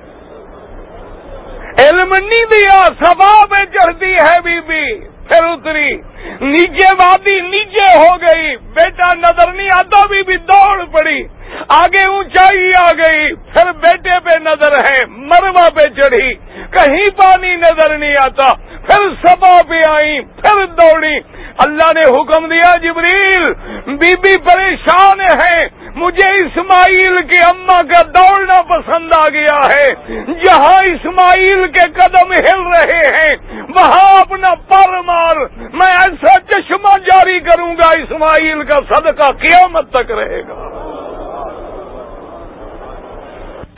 علم نہیں دیا سبا میں چڑھتی ہے بی بی پھر اتری نیچے وادی نیچے ہو گئی۔ بیٹا نظر نہیں آتا بھی بھی دوڑ پڑی۔ آگے اونچائی آ گئی۔ پھر بیٹے پہ نظر ہے، مروا پہ چڑھی۔ کہیں پانی نظر نہیں آتا۔ پھر سبا پہ آئی، پھر دوڑی۔ اللہ نے حکم دیا، جبریل، بی بی پریشان ہے۔ مجھے اسماعیل کی اما کا دوڑنا پسند آ گیا ہے۔ جہاں اسماعیل کے قدم ہل رہے ہیں، وہاں اپنا پر مار۔ میں ایسا چشمہ جاری کروں گا، اسماعیل کا صدقہ قیامت تک رہے گا۔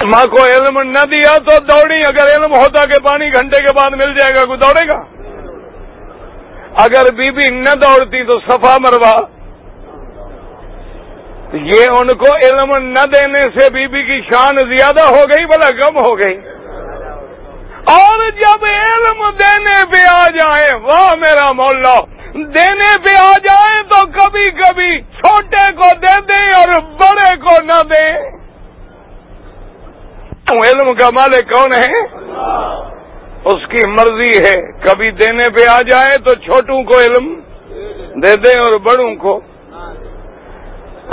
ماں کو علم نہ دیا تو دوڑی اگر علم ہوتا کہ پانی گھنٹے کے بعد مل جائے گا، کوئی دوڑے گا؟ اگر بی بی نہ دوڑتی تو صفا مروا۔ یہ ان کو علم نہ دینے سے بی بی کی شان زیادہ ہو گئی، بلا کم ہو گئی۔ اور جب علم دینے پہ آ جائیں واہ میرا مولا، دینے پہ آ جائیں تو کبھی کبھی چھوٹے کو دے دیں اور بڑے کو نہ دیں۔ علم کا مالک کون ہے؟ اس کی مرضی ہے، کبھی دینے پہ آ جائے تو چھوٹوں کو علم دے دیں اور بڑوں کو۔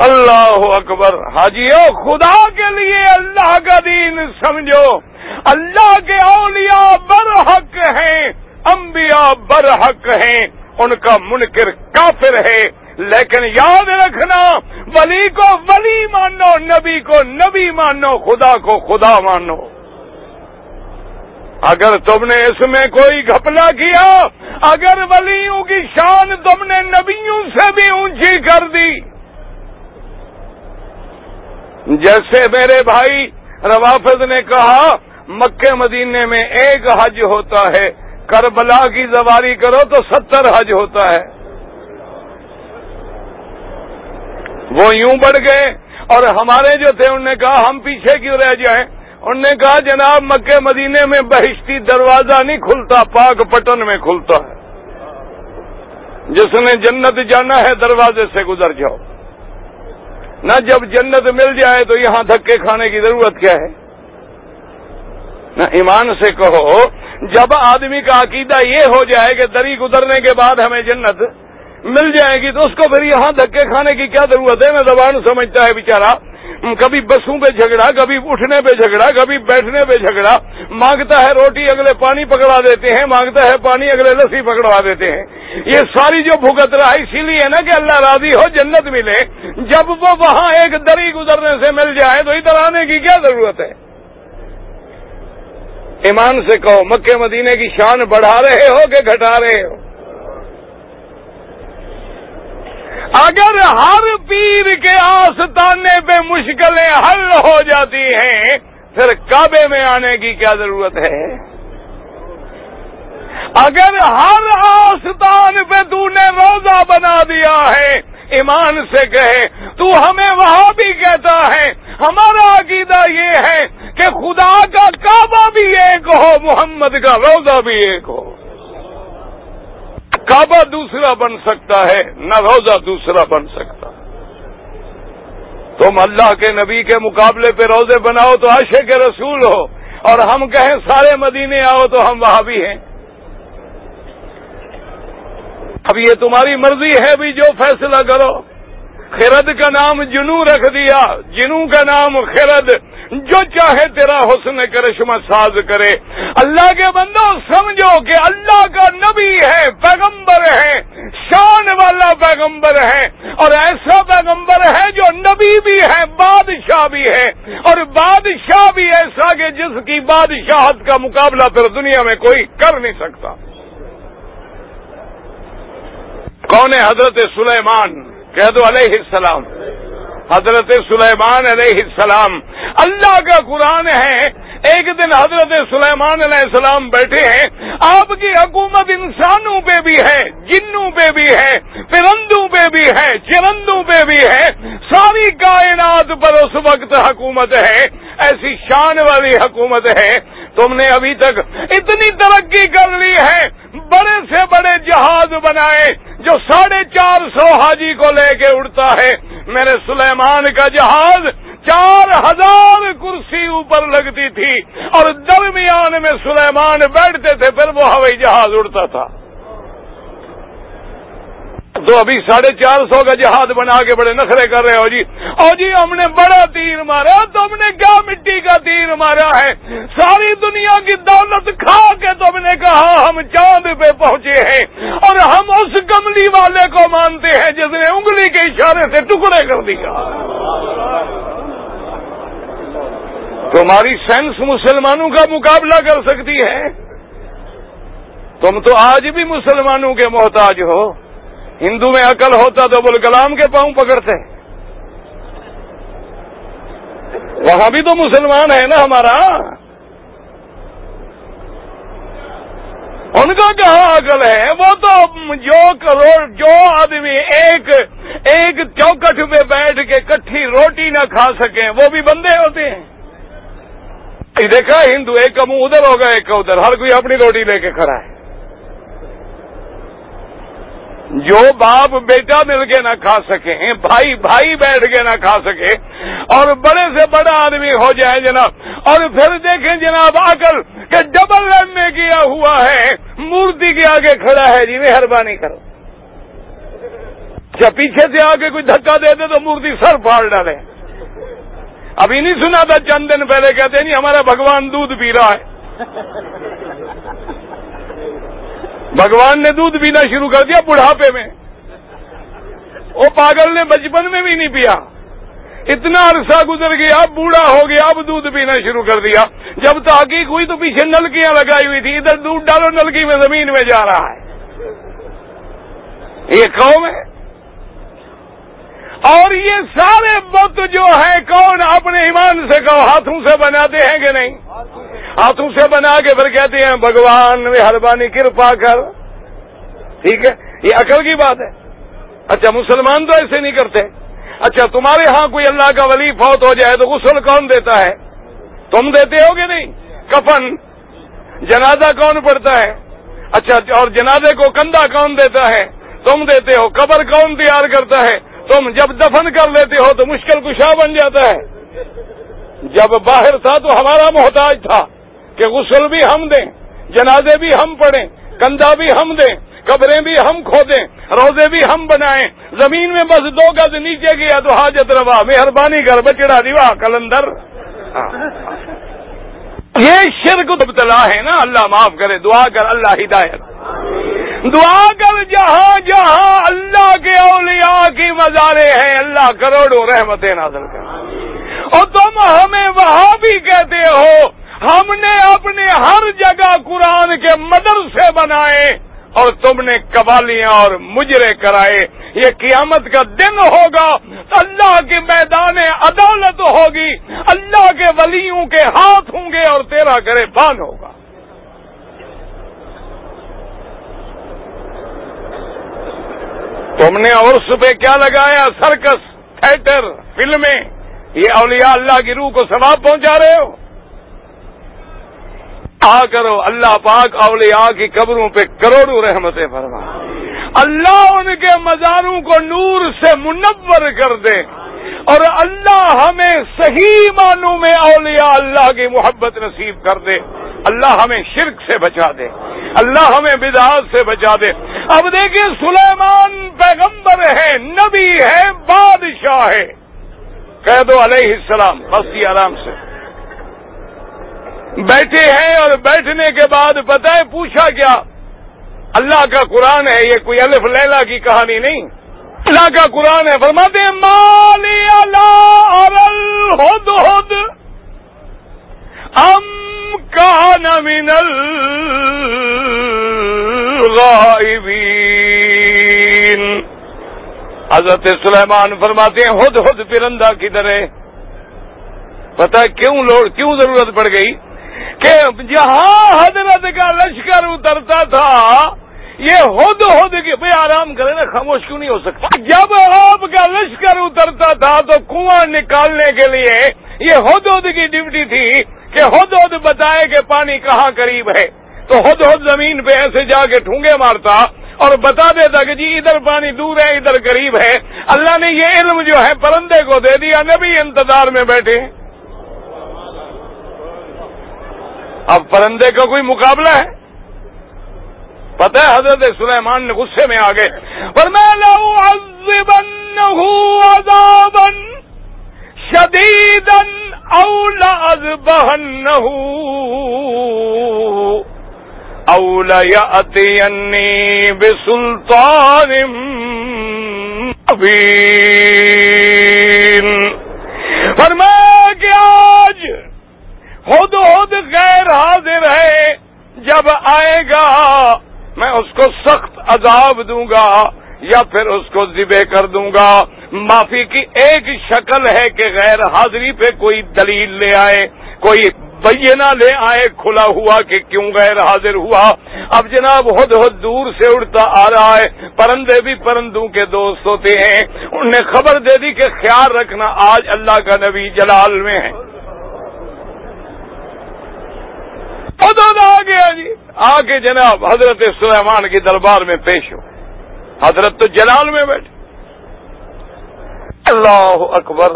اللہ اکبر. حاجیو، خدا کے لیے اللہ کا دین سمجھو. اللہ کے اولیاء برحق ہیں، انبیاء برحق ہیں. ان کا منکر کافر ہے. لیکن یاد رکھنا، ولی کو ولی مانو، نبی کو نبی مانو، خدا کو خدا مانو. اگر تم نے اس میں کوئی گھپلا کیا، اگر ولیوں کی شان تم نے نبیوں سے بھی اونچی کر دی جیسے میرے بھائی روافظ نے کہا مکے مدینے میں ایک حج ہوتا ہے، کربلا کی زواری کرو تو ستر حج ہوتا ہے۔ وہ یوں بڑھ گئے اور ہمارے جو تھے، انہوں نے کہا، ہم پیچھے کیوں رہ جائیں؟ انہوں نے کہا، جناب مکے مدینے میں بہشتی دروازہ نہیں کھلتا، پاک پٹن میں کھلتا ہے۔ جس نے جنت جانا ہے، دروازے سے گزر جاؤ۔ نہ جب جنت مل جائے تو یہاں دھکے کھانے کی ضرورت کیا ہے؟ نہ ایمان سے کہو، جب آدمی کا عقیدہ یہ ہو جائے کہ دری گزرنے کے بعد ہمیں جنت مل جائے گی، تو اس کو پھر یہاں دھکے کھانے کی کیا ضرورت ہے؟ میں زبان سمجھتا ہے بیچارہ، کبھی بسوں پہ جھگڑا، کبھی اٹھنے پہ جھگڑا، کبھی بیٹھنے پہ جھگڑا، مانگتا ہے روٹی اگلے پانی پکڑا دیتے ہیں، مانگتا ہے پانی اگلے لسی پکڑوا دیتے ہیں۔ یہ ساری جو بھگت رہا اسی لیے نا کہ اللہ راضی ہو، جنت ملے۔ جب وہ وہاں ایک دری گزرنے سے مل جائے تو ادھر آنے کی کیا ضرورت ہے؟ ایمان سے کہو مکے مدینے کی شان بڑھا رہے ہو کہ گھٹا رہے ہو؟ اگر ہر پیر کے آستانے پہ مشکلیں حل ہو جاتی ہیں، پھر کعبے میں آنے کی کیا ضرورت ہے؟ اگر ہر آستان پہ تو نے روزہ بنا دیا ہے، ایمان سے کہے، تو ہمیں وہاں بھی کہتا ہے، ہمارا عقیدہ یہ ہے کہ خدا کا کعبہ بھی ایک ہو، محمد کا روزہ بھی ایک ہو۔ کعبہ دوسرا بن سکتا ہے، نہ روزہ دوسرا بن سکتا۔ تم اللہ کے نبی کے مقابلے پہ روزے بناؤ تو عاشق کے رسول ہو، اور ہم کہیں سارے مدینے آؤ تو ہم وہاں بھی ہیں۔ اب یہ تمہاری مرضی ہے بھی جو فیصلہ کرو۔ خرد کا نام جنو رکھ دیا۔ جنو کا نام خرد۔ جو چاہے تیرا حسن کرشمہ ساز کرے۔ اللہ کے بندو، سمجھو کہ اللہ کا نبی ہے، پیغمبر ہے۔ شان والا پیغمبر ہے۔ اور ایسا پیغمبر ہے جو نبی بھی ہے، بادشاہ بھی ہے۔ اور بادشاہ بھی ایسا کہ جس کی بادشاہت کا مقابلہ پھر دنیا میں کوئی کر نہیں سکتا۔ کون ہے حضرت سلیمان؟ کہہ دو علیہ السلام۔ حضرت سلیمان علیہ السلام۔ اللہ کا قرآن ہے، ایک دن حضرت سلیمان علیہ السلام بیٹھے ہیں۔ آپ کی حکومت انسانوں پہ بھی ہے، جنوں پہ بھی ہے، پرندوں پہ بھی ہے، چرندوں پہ بھی ہے۔ ساری کائنات پر اس وقت حکومت ہے۔ ایسی شان والی حکومت ہے۔ تم نے ابھی تک اتنی ترقی کر لی ہے، بڑے سے بڑے جہاز بنائے، جو ساڑھے چار سو حاجی کو لے کے اڑتا ہے۔ میرے سلیمان کا جہاز چار ہزار کرسی اوپر لگتی تھی اور درمیان میں سلیمان بیٹھتے تھے، پھر وہ ہوائی جہاز اڑتا تھا۔ تو ابھی ساڑھے چار سو کا جہاز بنا کے بڑے نخرے کر رہے ہو جی۔ اور جی ہم نے بڑا تیر مارا تم نے کیا مٹی کا تیر مارا ہے؟ ساری دنیا کی دولت کھا کے تم نے کہا، ہم چاند پہ پہنچے ہیں۔ اور ہم اس کملی والے کو مانتے ہیں جس نے انگلی کے اشارے سے ٹکڑے کر دیا۔ تمہاری سینس مسلمانوں کا مقابلہ کر سکتی ہے۔ تم تو آج بھی مسلمانوں کے محتاج ہو۔ ہندو میں عقل ہوتا تو بول کلام کے پاؤں پکڑتے وہاں بھی تو مسلمان ہے نا ہمارا ان کا کہاں عقل ہے؟ وہ تو جو کروڑ جو آدمی ایک ایک چوکٹ میں بیٹھ کے کٹھی روٹی نہ کھا سکیں وہ بھی بندے ہوتے ہیں۔ دیکھا، ہندو ایک کا منہ ادھر ہوگا، ایک کا ادھر، ہر کوئی اپنی روٹی لے کے کھڑا ہے۔ جو باپ بیٹا مل کے نہ کھا سکے، بھائی بھائی بیٹھ کے نہ کھا سکے، اور بڑے سے بڑا آدمی ہو جائے جناب، اور پھر دیکھیں جناب آ کر کہ ڈبل لائن میں کیا ہوا ہے، مورتی کے آگے کھڑا ہے جی مہربانی کرو۔ جب پیچھے سے آگے کوئی دھکا دے دے تو مورتی سر پھاڑ ڈالے۔ ابھی نہیں سنا تھا چند دن پہلے کہتے نہیں جی ہمارا بھگوان دودھ پی رہا ہے۔ بھگوان نے دودھ پینا شروع کر دیا بڑھاپے میں۔ وہ پاگل نے بچپن میں بھی نہیں پیا۔ اتنا عرصہ گزر گیا اب بوڑھا ہو گیا، اب دودھ پینا شروع کر دیا۔ جب تحقیق ہوئی تو پیچھے نلکیاں لگائی ہوئی تھی۔ ادھر دودھ ڈالو، نلکی میں زمین میں جا رہا ہے۔ یہ قوم ہے۔ اور یہ سارے بت جو ہیں، کون اپنے ایمان سے کہو، ہاتھوں سے بناتے ہیں کہ نہیں؟ ہاتھوں سے بنا کے پھر کہتے ہیں، بھگوان مہربانی کرپا کر۔ ٹھیک ہے؟ یہ عقل کی بات ہے۔ اچھا مسلمان تو ایسے نہیں کرتے۔ اچھا تمہارے ہاں کوئی اللہ کا ولی فوت ہو جائے تو غسل کون دیتا ہے؟ تم دیتے ہو کہ نہیں؟ کفن۔ جنازہ کون پڑتا ہے؟ اچھا اور جنازے کو کندھا کون دیتا ہے؟ تم دیتے ہو۔ قبر کون تیار کرتا ہے؟ تم جب دفن کر لیتے ہو تو مشکل کشا بن جاتا ہے۔ جب باہر تھا تو ہمارا محتاج تھا۔ کہ غسل بھی ہم دیں، جنازے بھی ہم پڑھیں، کندھا بھی ہم دیں، قبریں بھی ہم کھودیں، روزے بھی ہم بنائیں، زمین میں بس دو گز نیچے گیا تو حاجت روا، مہربانی کر بچڑا دیوا، کلندر۔ ہاں۔ یہ شرک ابتلا ہے نا، اللہ معاف کرے، دعا کر اللہ ہدایت۔ دعا کر جہاں جہاں اللہ کے اولیاء کی مزارے ہیں، اللہ کروڑوں رحمت نازل کر۔ اور تم ہمیں وہاں بھی کہتے ہو ہم نے اپنے ہر جگہ قرآن کے مدرسے بنائے اور تم نے قبالیاں اور مجرے کرائے۔ یہ قیامت کا دن ہوگا۔ اللہ کے میدان عدالت ہوگی۔ اللہ کے ولیوں کے ہاتھ ہوں گے اور تیرا گرے بان ہوگا۔ تم نے عرص پہ کیا لگایا؟ سرکس، تھیٹر، فلمیں۔ یہ اولیاء اللہ کی روح کو ثواب پہنچا رہے ہو۔ آ کرو، اللہ پاک اولیاء کی قبروں پہ کروڑوں رحمتیں فرما۔ اللہ ان کے مزاروں کو نور سے منور کر دے۔ اور اللہ ہمیں صحیح معنوں میں اولیاء اللہ کی محبت نصیب کر دے۔ اللہ ہمیں شرک سے بچا دے۔ اللہ ہمیں بدعات سے بچا دے۔ اب دیکھیے، سلیمان پیغمبر ہے، نبی ہے، بادشاہ ہے۔ کہہ دو علیہ السلام، بس آرام سے۔ بیٹھے ہیں اور بیٹھنے کے بعد پتہ ہے پوچھا کیا؟ اللہ کا قرآن ہے، یہ کوئی الف لیلا کی کہانی نہیں۔ اللہ کا قرآن ہے، فرماتے مالی اللہ ہد ہد۔ ام کان من الغائبین۔ حضرت سلیمان فرماتے ہیں خود خود پرندہ کی طرح۔ پتا کیوں لوڑ کیوں ضرورت پڑ گئی؟ کہ جہاں حضرت کا لشکر اترتا تھا، یہ ہد ہد کے بھائی آرام کرے نا خاموش کیوں نہیں ہو سکتا؟ جب آپ کا لشکر اترتا تھا تو کنواں نکالنے کے لیے یہ ہد ہد کی ڈیوٹی تھی کہ ہد ہد بتائے کہ پانی کہاں قریب ہے۔ تو ہد ہد زمین پہ ایسے جا کے ٹھونگے مارتا اور بتا دیتا کہ جی ادھر پانی دور ہے، ادھر قریب ہے۔ اللہ نے یہ علم جو ہے پرندے کو دے دیا، نبی انتظار میں بیٹھے۔ اب پرندے کا کوئی مقابلہ ہے؟ پتہ ہے حضرت سلیمان نے غصے میں آ گئے پر میں شدیدن اولا از بہن اولا اتی سلطان فرمایا کہ آج خود خود غیر حاضر ہے۔ جب آئے گا، میں اس کو سخت عذاب دوں گا یا پھر اس کو ذبے کر دوں گا۔ معافی کی ایک شکل ہے کہ غیر حاضری پہ کوئی دلیل لے آئے، کوئی بینہ لے آئے کھلا ہوا کہ کیوں غیر حاضر ہوا۔ اب جناب خود خود دور سے اڑتا آ رہا ہے۔ پرندے بھی پرندوں کے دوست ہوتے ہیں۔ ان نے خبر دے دی کہ خیال رکھنا آج اللہ کا نبی جلال میں ہے۔ خود آ گیا جی۔ آ کے جناب حضرت سلیمان کے دربار میں پیش ہو۔ حضرت تو جلال میں بیٹھے۔ اللہ اکبر۔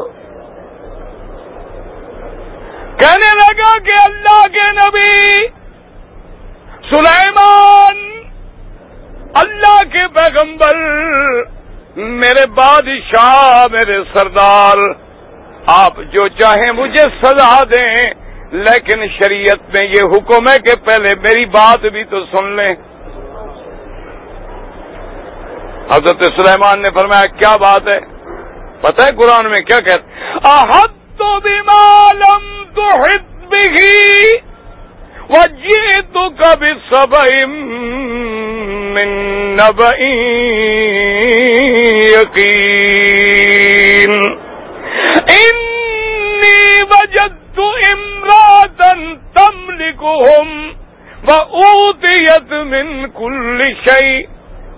کہنے لگا کہ اللہ کے نبی سلیمان اللہ کے پیغمبر، میرے بادشاہ، میرے سردار، آپ جو چاہیں مجھے سزا دیں۔ لیکن شریعت میں یہ حکم ہے کہ پہلے میری بات بھی تو سن لیں۔ حضرت سلیمان نے فرمایا، کیا بات ہے؟ پتہ ہے قرآن میں کیا کہتے احد تو لم تحط به وجئتك بسبع من نبأ يقين. إني وجدت امرأة تملكهم وأوتيت من كل شيء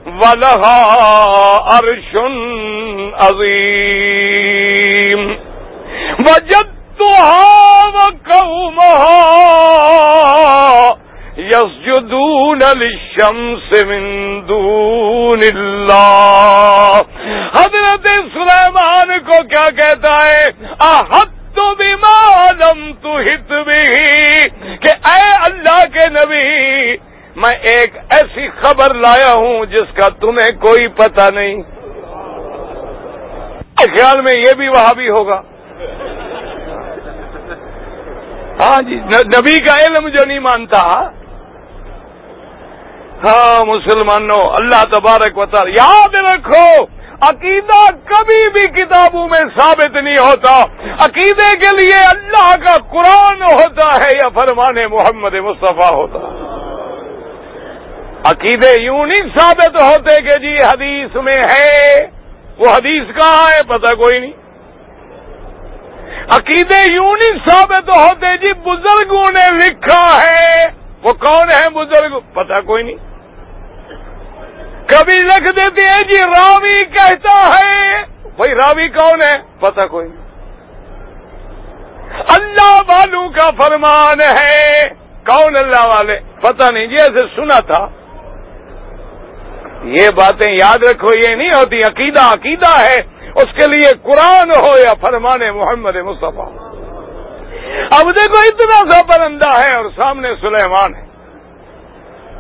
ولها عرش عظيم وجدتها وقومها يسجدون للشمس من دون الله حضرت سلیمان کو کیا کہتا ہے؟ احد تو بھی معلوم تو ہت بھی کہ اے اللہ کے نبی، میں ایک ایسی خبر لایا ہوں جس کا تمہیں کوئی پتہ نہیں۔ خیال میں یہ بھی وہاں بھی ہوگا۔ ہاں جی نبی کا علم جو نہیں مانتا۔ ہاں مسلمانوں، اللہ تبارک وطار یاد رکھو۔ عقیدہ کبھی بھی کتابوں میں ثابت نہیں ہوتا۔ عقیدے کے لیے اللہ کا قرآن ہوتا ہے یا فرمان محمد مصطفیٰ ہوتا ہے۔ عقیدے یوں نہیں ثابت ہوتے کہ جی حدیث میں ہے، وہ حدیث کہاں ہے پتہ کوئی نہیں۔ عقیدے یوں نہیں ثابت ہوتے جی بزرگوں نے لکھا ہے، وہ کون ہے بزرگ؟ پتہ کوئی نہیں۔ کبھی لکھ دیتے ہیں؟ جی راوی کہتا ہے۔ بھائی، راوی کون ہے؟ پتہ کوئی اللہ والوں کا فرمان ہے۔ کون اللہ والے؟ پتہ نہیں جی ایسے سنا تھا۔ یہ باتیں یاد رکھو، یہ نہیں ہوتی۔ عقیدہ عقیدہ ہے۔ اس کے لیے قرآن ہو یا فرمان محمد مصطفیٰ۔ اب دیکھو، اتنا سا پرندہ ہے اور سامنے سلیمان ہے۔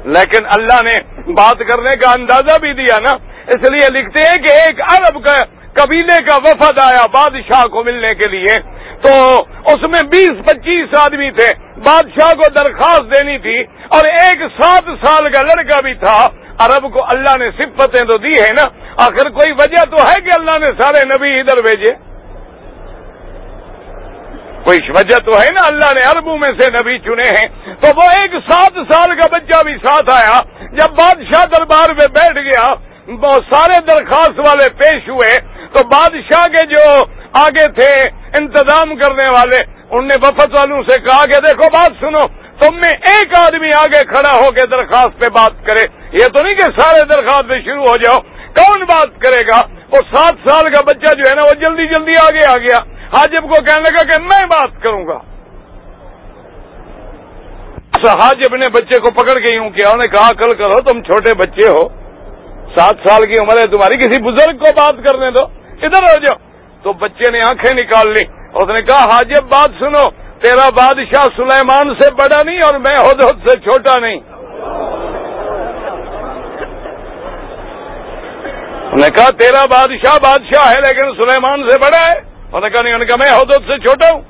لیکن اللہ نے بات کرنے کا اندازہ بھی دیا نا۔ اس لیے لکھتے ہیں کہ ایک عرب کا قبیلے کا وفد آیا بادشاہ کو ملنے کے لیے۔ تو اس میں بیس پچیس آدمی تھے۔ بادشاہ کو درخواست دینی تھی اور ایک سات سال کا لڑکا بھی تھا۔ عرب کو اللہ نے صفتیں تو دی ہے نا۔ آخر کوئی وجہ تو ہے کہ اللہ نے سارے نبی ادھر بھیجے؟ کوئی وجہ تو ہے نا اللہ نے عربوں میں سے نبی چنے ہیں تو وہ ایک سات سال کا بچہ بھی ساتھ آیا، جب بادشاہ دربار میں بیٹھ گیا بہت سارے درخواست والے پیش ہوئے، تو بادشاہ کے جو آگے تھے انتظام کرنے والے، ان نے وفد والوں سے کہا کہ دیکھو بات سنو، تم میں ایک آدمی آگے کھڑا ہو کے درخواست پہ بات کرے، یہ تو نہیں کہ سارے درخواست پہ شروع ہو جاؤ، کون بات کرے گا؟ وہ سات سال کا بچہ جو ہے نا، وہ جلدی جلدی آگے آ گیا۔ حاجب کو کہنے لگا کہ میں بات کروں گا۔ اچھا، حاجب نے بچے کو پکڑ کے یوں کیا، انہوں نے کہا کل کرو، تم چھوٹے بچے ہو، سات سال کی عمر ہے، تمہاری کسی بزرگ کو بات کرنے دو، ادھر ہو جاؤ۔ تو بچے نے آنکھیں نکال لی اس نے کہا، حاجب، بات سنو، تیرا بادشاہ سلیمان سے بڑا نہیں اور میں ہد سے چھوٹا نہیں۔ انہوں نے کہا، تیرا بادشاہ بادشاہ ہے، لیکن سلیمان سے بڑا ہے۔ انہوں نے کہا نہیں؟ انہوں نے کہا، میں حدود سے چھوٹا ہوں۔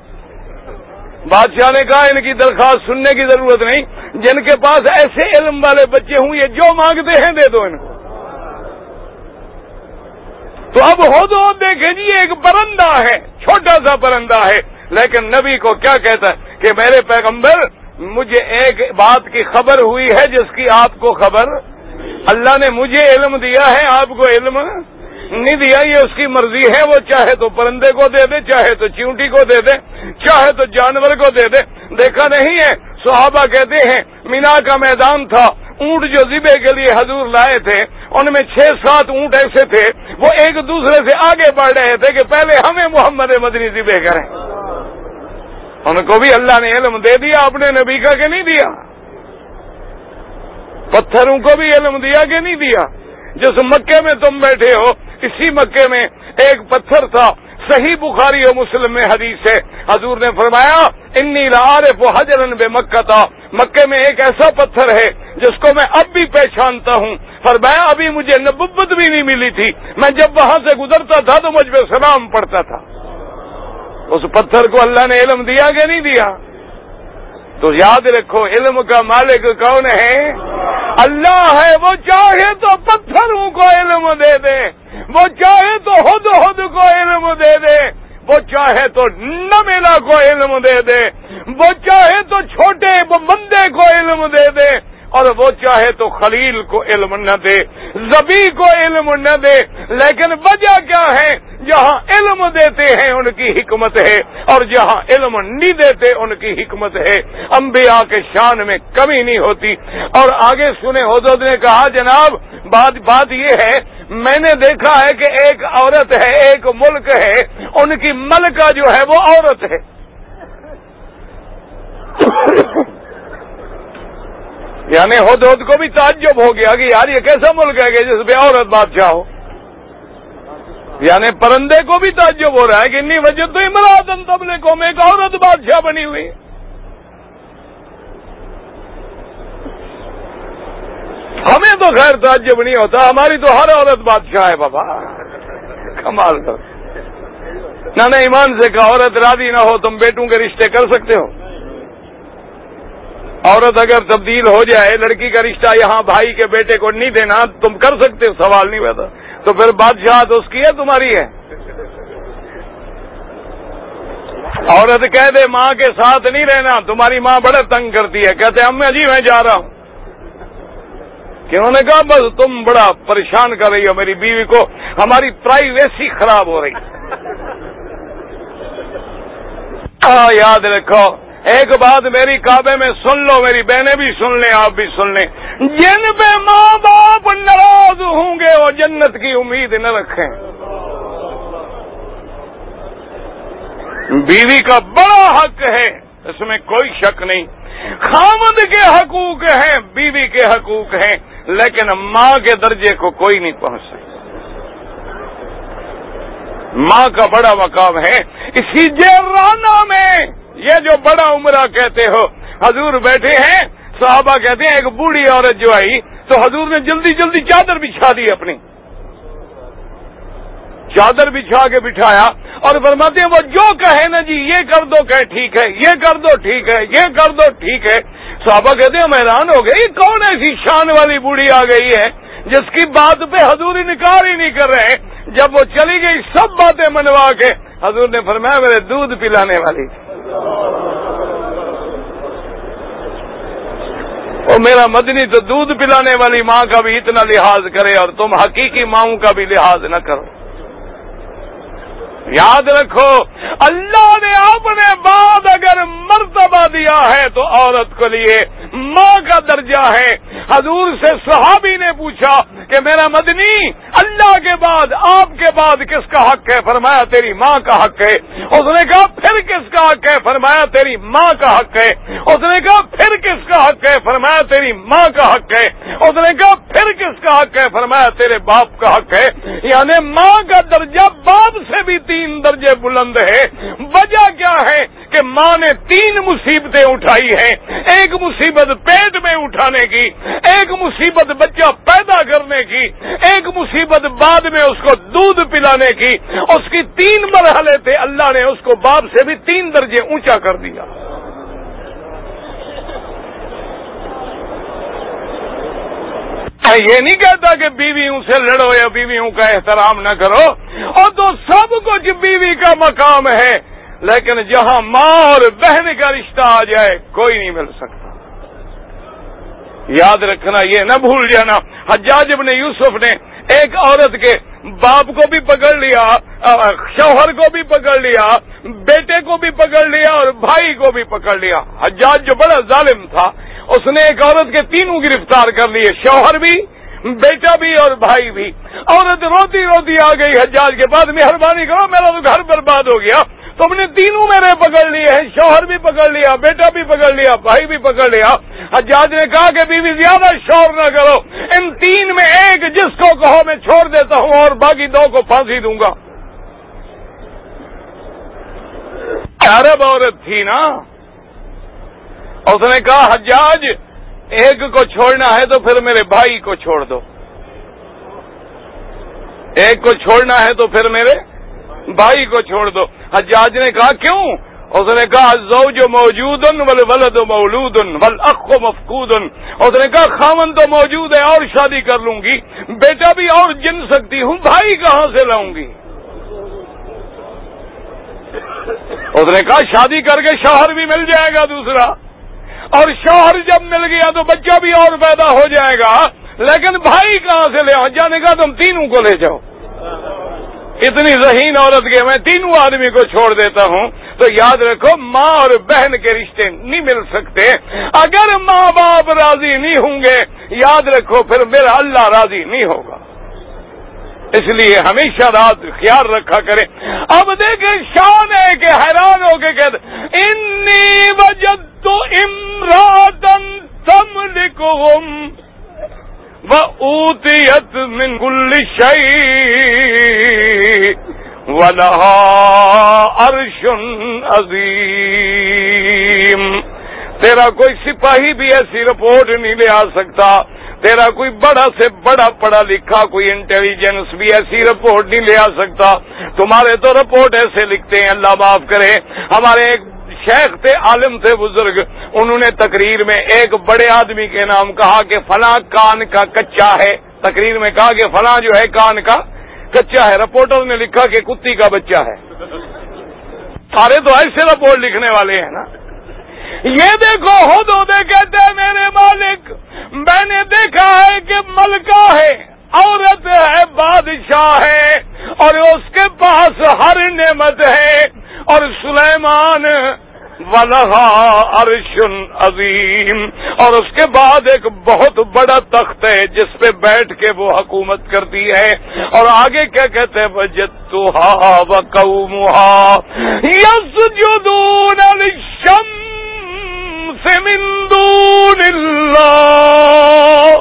بادشاہ نے کہا، ان کی درخواست سننے کی ضرورت نہیں۔ جن کے پاس ایسے علم والے بچے ہوں، یہ جو مانگتے ہیں دے دو ان کو تو اب ہو دیکھیں جی ایک پرندہ ہے، چھوٹا سا پرندہ ہے۔ لیکن نبی کو کیا کہتا ہے کہ میرے پیغمبر، مجھے ایک بات کی خبر ہوئی ہے، جس کی آپ کو خبر، اللہ نے مجھے علم دیا ہے، آپ کو علم نہیں دیا یہ اس کی مرضی ہے، وہ چاہے تو پرندے کو دے دے، چاہے تو چیونٹی کو دے دے، چاہے تو جانور کو دے دے۔ دیکھا نہیں ہے، صحابہ کہتے ہیں، مینا کا میدان تھا، اونٹ جو ذبے کے لیے حضور لائے تھے، ان میں چھ سات اونٹ ایسے تھے، وہ ایک دوسرے سے آگے بڑھ رہے تھے کہ پہلے ہمیں محمد مدنی ذبے کریں۔ ان کو بھی اللہ نے علم دے دیا اپنے نبی کا کہ نہیں دیا؟ پتھروں کو بھی علم دیا کہ نہیں دیا؟ جس مکے میں تم بیٹھے ہو اسی مکے میں ایک پتھر تھا۔ صحیح بخاری و مسلم میں حدیث ہے۔ حضور نے فرمایا، انی لعارف و حجرن بے مکہ تھا مکے میں ایک ایسا پتھر ہے جس کو میں اب بھی پہچانتا ہوں۔ فرمایا، ابھی مجھے نبت بھی نہیں ملی تھی۔ میں جب وہاں سے گزرتا تھا تو مجھ پہ سلام پڑتا تھا۔ اس پتھر کو اللہ نے علم دیا کہ نہیں دیا؟ تو یاد رکھو، علم کا مالک کون ہے؟ اللہ ہے، وہ چاہے تو پتھروں کو علم دے دے، وہ چاہے تو خود خود کو علم دے دے، وہ چاہے تو نمیلا کو علم دے دے، وہ چاہے تو چھوٹے بندے کو علم دے دے، اور وہ چاہے تو خلیل کو علم نہ دے، زبی کو علم نہ دے، لیکن وجہ کیا ہے؟ جہاں علم دیتے ہیں ان کی حکمت ہے، اور جہاں علم نہیں دیتے ان کی حکمت ہے۔ انبیاء کے شان میں کمی نہیں ہوتی۔ اور آگے سنے حضرت نے کہا، جناب، بات بات یہ ہے، میں نے دیکھا ہے کہ ایک عورت ہے، ایک ملک ہے، ان کی ملکہ جو ہے وہ عورت ہے۔ یعنی ہد ہد کو بھی تعجب ہو گیا کہ یار یہ کیسا ملک ہے کہ جس پہ عورت بادشاہ ہو۔ یعنی پرندے کو بھی تعجب ہو رہا ہے کہ انی وجہ تو امراطن تبلے کو میں ایک عورت بادشاہ بنی ہوئی۔ ہمیں تو خیر تعجب نہیں ہوتا، ہماری تو ہر عورت بادشاہ ہے بابا۔ کمال کر نہ ایمان سے کہ عورت راضی نہ ہو، تم بیٹوں کے رشتے کر سکتے ہو۔ عورت اگر تبدیل ہو جائے، لڑکی کا رشتہ یہاں بھائی کے بیٹے کو نہیں دینا، تم کر سکتے ہو، سوال نہیں ہوتا تو پھر بادشاہ تو اس کی ہے تمہاری ہے؟ عورت کہہ دے ماں کے ساتھ نہیں رہنا، تمہاری ماں بڑے تنگ کرتی ہے، کہتے امی جی میں جا رہا ہوں۔ کہ انہوں نے کہا، بس تم بڑا پریشان کر رہی ہو میری بیوی کو، ہماری پرائیویسی خراب ہو رہی۔ یاد رکھو ایک بات میری کعبے میں سن لو، میری بہنیں بھی سن لیں، آپ بھی سن لیں۔ جن پہ ماں باپ ناراض ہوں گے، وہ جنت کی امید نہ رکھیں۔ بیوی کا بڑا حق ہے، اس میں کوئی شک نہیں۔ خامد کے حقوق ہیں، بیوی کے حقوق ہیں، لیکن ماں کے درجے کو کوئی نہیں پہنچ سکتا۔ ماں کا بڑا مقام ہے، اسی جیرانہ میں یہ جو بڑا عمرہ کہتے ہو، حضور بیٹھے ہیں، صحابہ کہتے ہیں، ایک بوڑھی عورت جو آئی، تو حضور نے جلدی جلدی چادر بچھا دی اپنی۔ چادر بچھا کے بٹھایا اور فرماتے ہیں، وہ جو کہے نا جی یہ کر دو کہ ٹھیک ہے، یہ کر دو، ٹھیک ہے، یہ کر دو، ٹھیک ہے۔ صحابہ کہتے ہیں حیران ہو گئے کون ایسی شان والی بوڑھی آ گئی ہے جس کی بات پہ حضور انکار ہی نہیں کر رہے۔ جب وہ چلی گئی، سب باتیں منوا کے حضور نے فرمایا، میرے دودھ پلانے والی تھی۔ اور میرا مدنی تو دودھ پلانے والی ماں کا بھی اتنا لحاظ کرے اور تم حقیقی ماؤں کا بھی لحاظ نہ کرو۔ یاد رکھو، اللہ نے اپنے بعد اگر مرتبہ دیا ہے تو عورت کو لیے ماں کا درجہ ہے۔ حضور سے صحابی نے پوچھا کہ میرا مدنی، اللہ کے بعد، آپ کے بعد کس کا حق ہے؟ فرمایا، تیری ماں کا حق ہے۔ اس نے کہا، پھر کس کا حق ہے؟ فرمایا، تیری ماں کا حق ہے۔ اس نے کہا، پھر کس کا حق ہے؟ فرمایا، تیری ماں کا حق ہے۔ اس نے کہا، پھر کس کا حق ہے؟ فرمایا، تیرے باپ کا حق ہے۔ یعنی ماں کا درجہ باپ سے بھی تین درجے بلند ہے۔ وجہ کیا ہے کہ ماں نے تین مصیبتیں اٹھائی ہیں۔ ایک مصیبت پیٹ میں اٹھانے کی، ایک مصیبت بچہ پیدا کرنے کی، ایک مصیبت بعد میں اس کو دودھ پلانے کی۔ اس کی تین مرحلے تھے، اللہ نے اس کو باپ سے بھی تین درجے اونچا کر دیا۔ میں یہ نہیں کہتا کہ بیویوں سے لڑو یا بیویوں کا احترام نہ کرو، اور تو سب کچھ بیوی کا مقام ہے، لیکن جہاں ماں اور بہن کا رشتہ آ جائے، کوئی نہیں مل سکتا۔ یاد رکھنا، یہ نہ بھول جانا، حجاج ابن یوسف نے ایک عورت کے باپ کو بھی پکڑ لیا شوہر کو بھی پکڑ لیا، بیٹے کو بھی پکڑ لیا، اور بھائی کو بھی پکڑ لیا۔ حجاج جو بڑا ظالم تھا۔ اس نے ایک عورت کے تینوں گرفتار کر لیے، شوہر بھی، بیٹا بھی اور بھائی بھی۔ عورت روتی روتی آ گئی حجاج کے بعد، مہربانی کرو، میرا تو گھر برباد ہو گیا۔ تم نے تینوں میرے پکڑ لیے ہیں، شوہر بھی پکڑ لیا، بیٹا بھی پکڑ لیا، بھائی بھی پکڑ لیا۔ حجاج نے کہا کہ بیوی، زیادہ شور نہ کرو، ان تین میں ایک جس کو کہو میں چھوڑ دیتا ہوں اور باقی دو کو پھانسی دوں گا۔ عرب عورت تھی نا؟ اس نے کہا، حجاج، ایک کو چھوڑنا ہے تو پھر میرے بھائی کو چھوڑ دو. ایک کو چھوڑنا ہے تو پھر میرے بھائی کو چھوڑ دو۔ حجاج نے کہا، کیوں؟ اس نے کہا زو جو موجود ول ولد مولود ول مفقود اس نے کہا، خامن تو موجود ہے اور شادی کر لوں گی، بیٹا بھی اور جن سکتی ہوں، بھائی کہاں سے لاؤں گی؟ اس نے کہا، شادی کر کے شوہر بھی مل جائے گا دوسرا. اور شوہر جب مل گیا تو بچہ بھی اور پیدا ہو جائے گا، لیکن بھائی کہاں سے لے آؤ؟ جانے کا تم تینوں کو لے جاؤ۔ اتنی ذہین عورت کے میں تینوں آدمی کو چھوڑ دیتا ہوں۔ تو یاد رکھو، ماں اور بہن کے رشتے نہیں مل سکتے۔ اگر ماں باپ راضی نہیں ہوں گے، یاد رکھو، پھر میرا اللہ راضی نہیں ہوگا۔ اس لیے ہمیشہ رات خیال رکھا کریں۔ اب دیکھیں، شان ہے کہ حیران ہو کے کہتے انی وجد تو امراتن تم لکھو وہ اوتیت من کل شعی ولہا ارشن عظیم تیرا کوئی سپاہی بھی ایسی رپورٹ نہیں لے آ سکتا، تیرا کوئی بڑا سے بڑا پڑھا لکھا کوئی انٹیلیجنس بھی ایسی رپورٹ نہیں لے آ سکتا۔ تمہارے تو رپورٹ ایسے لکھتے ہیں، اللہ معاف کرے، ہمارے ایک شیخ تھے عالم تھے بزرگ، انہوں نے تقریر میں ایک بڑے آدمی کے نام کہا کہ فلاں کان کا کچا ہے۔ تقریر میں کہا کہ فلاں جو ہے کان کا کچا ہے۔ رپورٹر نے لکھا کہ کتی کا بچہ ہے۔ سارے تو ایسے رپورٹ لکھنے والے ہیں نا۔ یہ دیکھو، خود ہوتے کہتے ہیں، میرے مالک، میں نے دیکھا ہے کہ ملکہ ہے، عورت ہے، بادشاہ ہے، اور اس کے پاس ہر نعمت ہے۔ اور سلیمان ولہا ارشن عظیم۔ اور اس کے بعد ایک بہت بڑا تخت ہے، جس پہ بیٹھ کے وہ حکومت کرتی ہے۔ اور آگے کیا کہتے ہیں؟ بجت تو یس جدون الشم سے مندون اللہ۔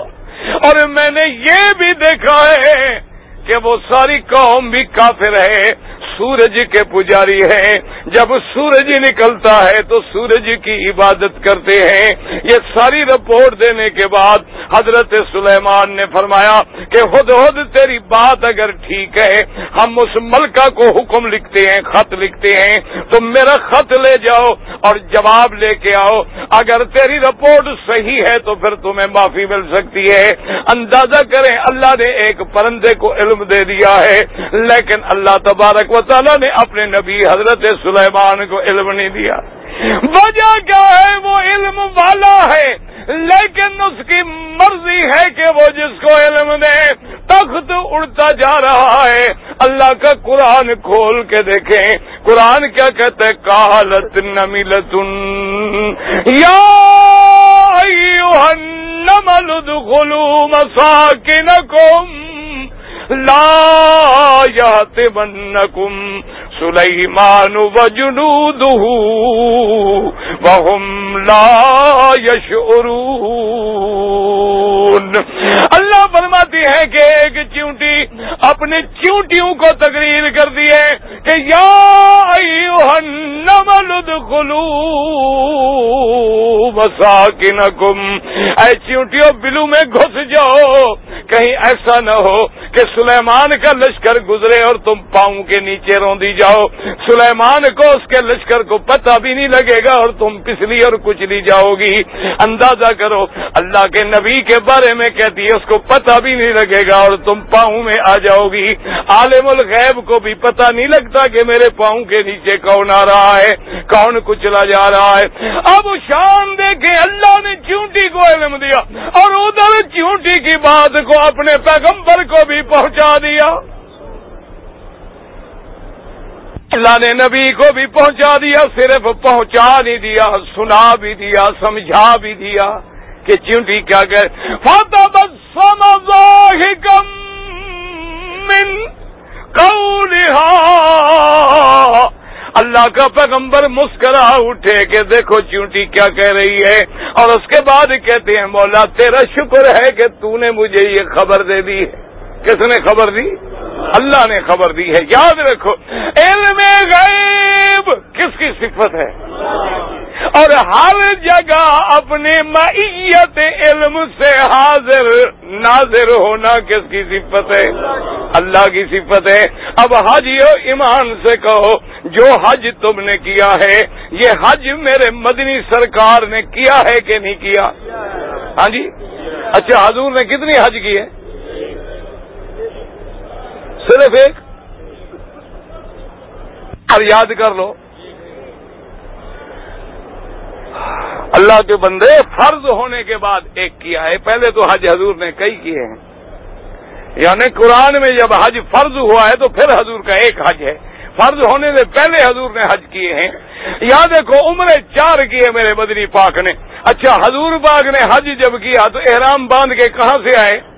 اور میں نے یہ بھی دیکھا ہے کہ وہ ساری قوم بھی کافر ہے۔ سورج کے پجاری ہیں۔ جب سورج نکلتا ہے تو سورج کی عبادت کرتے ہیں۔ یہ ساری رپورٹ دینے کے بعد حضرت سلیمان نے فرمایا کہ خود خود تیری بات اگر ٹھیک ہے، ہم اس ملکہ کو حکم لکھتے ہیں، خط لکھتے ہیں۔ تو میرا خط لے جاؤ اور جواب لے کے آؤ۔ اگر تیری رپورٹ صحیح ہے تو پھر تمہیں معافی مل سکتی ہے۔ اندازہ کریں اللہ نے ایک پرندے کو علم دے دیا ہے، لیکن اللہ تبارک و تعالیٰ نے اپنے نبی حضرت سلیمان کو علم نہیں دیا۔ وجہ کیا ہے؟ وہ علم والا ہے، لیکن اس کی مرضی ہے کہ وہ جس کو علم دے، تخت اڑتا جا رہا ہے۔ اللہ کا قرآن کھول کے دیکھیں۔ قرآن کیا کہتے کالت نمیلتن، یا النمل ادخلوا مساکنکم۔ لا يهتمنكم سليمان وجنوده وهم لا يشعرون۔ اللہ فرماتی ہے کہ ایک چونٹی اپنے چونٹیوں کو تقریر کر دی ہے کہ یا النمل ادخلوا مساکنکم۔ اے چونٹیوں بلو میں گھس جاؤ۔ کہیں ایسا نہ ہو کہ سلیمان کا لشکر گزرے اور تم پاؤں کے نیچے روندی جاؤ۔ سلیمان کو اس کے لشکر کو پتہ بھی نہیں لگے گا اور تم پسلی اور کچلی جاؤ گی۔ اندازہ کرو، اللہ کے نبی کے بارے میں کہتی ہے، اس کو پتہ بھی نہیں لگے گا اور تم پاؤں میں آ جاؤ گی۔ عالم الغیب کو بھی پتہ نہیں لگتا کہ میرے پاؤں کے نیچے کون آ رہا ہے، کون کچلا جا رہا ہے۔ اب شام دیکھیں، اللہ نے چونٹی کو علم دیا اور ادھر چونٹی کی بات کو اپنے پیغمبر کو بھی پہنچ پہنچا دیا۔ اللہ نے نبی کو بھی پہنچا دیا، صرف پہنچا نہیں دیا، سنا بھی دیا، سمجھا بھی دیا کہ چونٹی کیا کہ فاتح بس کم اللہ کا پیغمبر مسکرا اٹھے کہ دیکھو چونٹی کیا کہہ رہی ہے۔ اور اس کے بعد کہتے ہیں، مولا تیرا شکر ہے کہ تو نے مجھے یہ خبر دے دی ہے۔ کس نے خبر دی؟ اللہ نے خبر دی ہے، یاد رکھو، علم غیب کس کی صفت ہے؟ اور ہر جگہ اپنے معیت علم سے حاضر، ناظر ہونا کس کی صفت ہے؟ اللہ کی صفت ہے۔ اب حج ایمان سے کہو، جو حج تم نے کیا ہے، یہ حج میرے مدنی سرکار نے کیا ہے کہ نہیں کیا؟ ہاں جی؟ اچھا حضور نے کتنی حج کی ہے؟ صرف ایک؟ اور یاد کر لو۔ اللہ کے بندے فرض ہونے کے بعد ایک کیا ہے۔ پہلے تو حج حضور نے کئی کیے ہیں۔ یعنی قرآن میں جب حج فرض ہوا ہے تو پھر حضور کا ایک حج ہے۔ فرض ہونے سے پہلے حضور نے حج کیے ہیں۔ یاد دیکھو، عمرے چار کیے میرے بدری پاک نے۔ اچھا حضور پاک نے حج جب کیا تو احرام باندھ کے کہاں سے آئے؟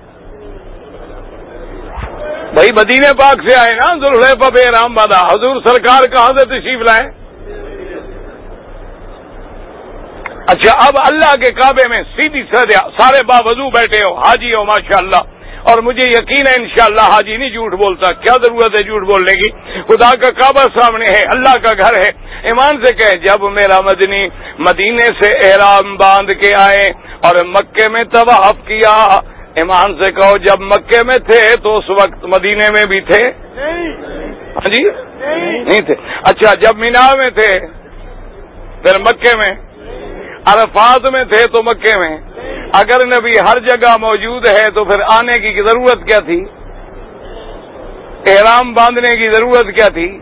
بھائی مدینے پاک سے آئے نا ذوالحفہ پہ احرام باندھا حضور سرکار کہاں سے تشریف لائے۔ اچھا اب اللہ کے کعبے میں سیدھی سدیا سارے باوضو بیٹھے ہو، حاجی ہو ماشاء اللہ اور مجھے یقین ہے، انشاءاللہ حاجی نہیں جھوٹ بولتا۔ کیا ضرورت ہے جھوٹ بولنے کی؟ خدا کا کعبہ سامنے ہے، اللہ کا گھر ہے۔ ایمان سے کہ جب میرا مدنی مدینے سے احرام باندھ کے آئے اور مکے میں طواف کیا ایمان سے کہو جب مکے میں تھے تو اس وقت مدینے میں بھی تھے؟ ہاں جی؟ نہیں تھے۔ اچھا جب مینا میں تھے پھر مکے میں؟ عرفات میں تھے تو مکے میں؟ اگر نبی ہر جگہ موجود ہے تو پھر آنے کی ضرورت کیا تھی؟ احرام باندھنے کی ضرورت کیا تھی؟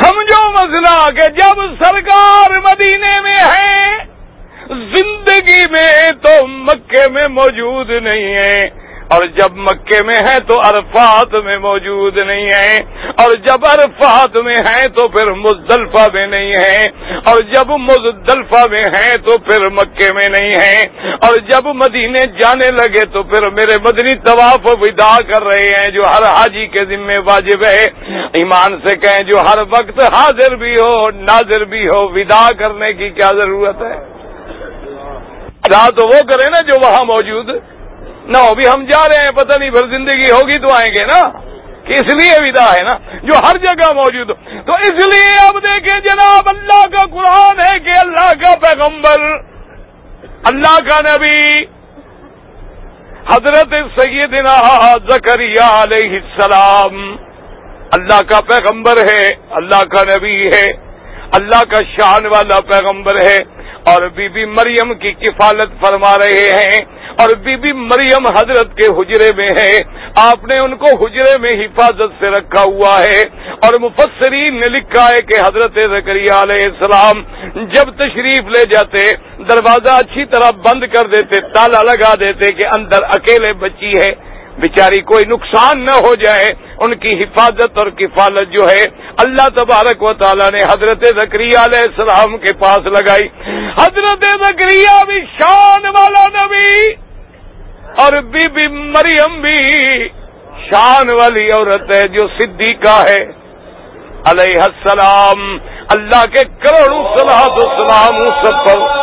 سمجھو مسئلہ کہ جب سرکار مدینے میں ہے زندگی میں تو مکے میں موجود نہیں ہے۔ اور جب مکے میں ہے تو عرفات میں موجود نہیں ہے۔ اور جب عرفات میں ہے تو پھر مزدلفہ میں نہیں ہے۔ اور جب مزدلفہ میں ہے تو پھر مکے میں نہیں ہے۔ اور جب مدینے جانے لگے تو پھر میرے مدنی طواف ودا کر رہے ہیں جو ہر حاجی کے ذمے واجب ہے۔ ایمان سے کہیں جو ہر وقت حاضر بھی ہو ناظر بھی ہو ودا کرنے کی کیا ضرورت ہے؟ تو وہ کرے نا جو وہاں موجود نہ ابھی ہم جا رہے ہیں، پتہ نہیں پھر زندگی ہوگی تو آئیں گے نا۔ کہ اس لیے ودا ہے نا، جو ہر جگہ موجود ہو۔ تو اس لیے اب دیکھیں جناب، اللہ کا قرآن ہے کہ اللہ کا پیغمبر، اللہ کا نبی، حضرت سیدنا زکریہ علیہ السلام۔ اللہ کا پیغمبر ہے، اللہ کا نبی ہے، اللہ کا شان والا پیغمبر ہے۔ اور بی بی مریم کی کفالت فرما رہے ہیں اور بی بی مریم حضرت کے حجرے میں ہے۔ آپ نے ان کو حجرے میں حفاظت سے رکھا ہوا ہے۔ اور مفسرین نے لکھا ہے کہ حضرت زکریہ علیہ السلام جب تشریف لے جاتے، دروازہ اچھی طرح بند کر دیتے، تالا لگا دیتے کہ اندر اکیلے بچی ہے۔ بیچاری کوئی نقصان نہ ہو جائے۔ ان کی حفاظت اور کفالت جو ہے اللہ تبارک و تعالیٰ نے حضرت زکریہ علیہ السلام کے پاس لگائی۔ حضرت زکریہ بھی شان والا نبی اور بی بی مریم بھی شان والی عورت ہے جو صدیقہ ہے۔ علیہ السلام، اللہ کے کروڑوں سلاد سلام سب پر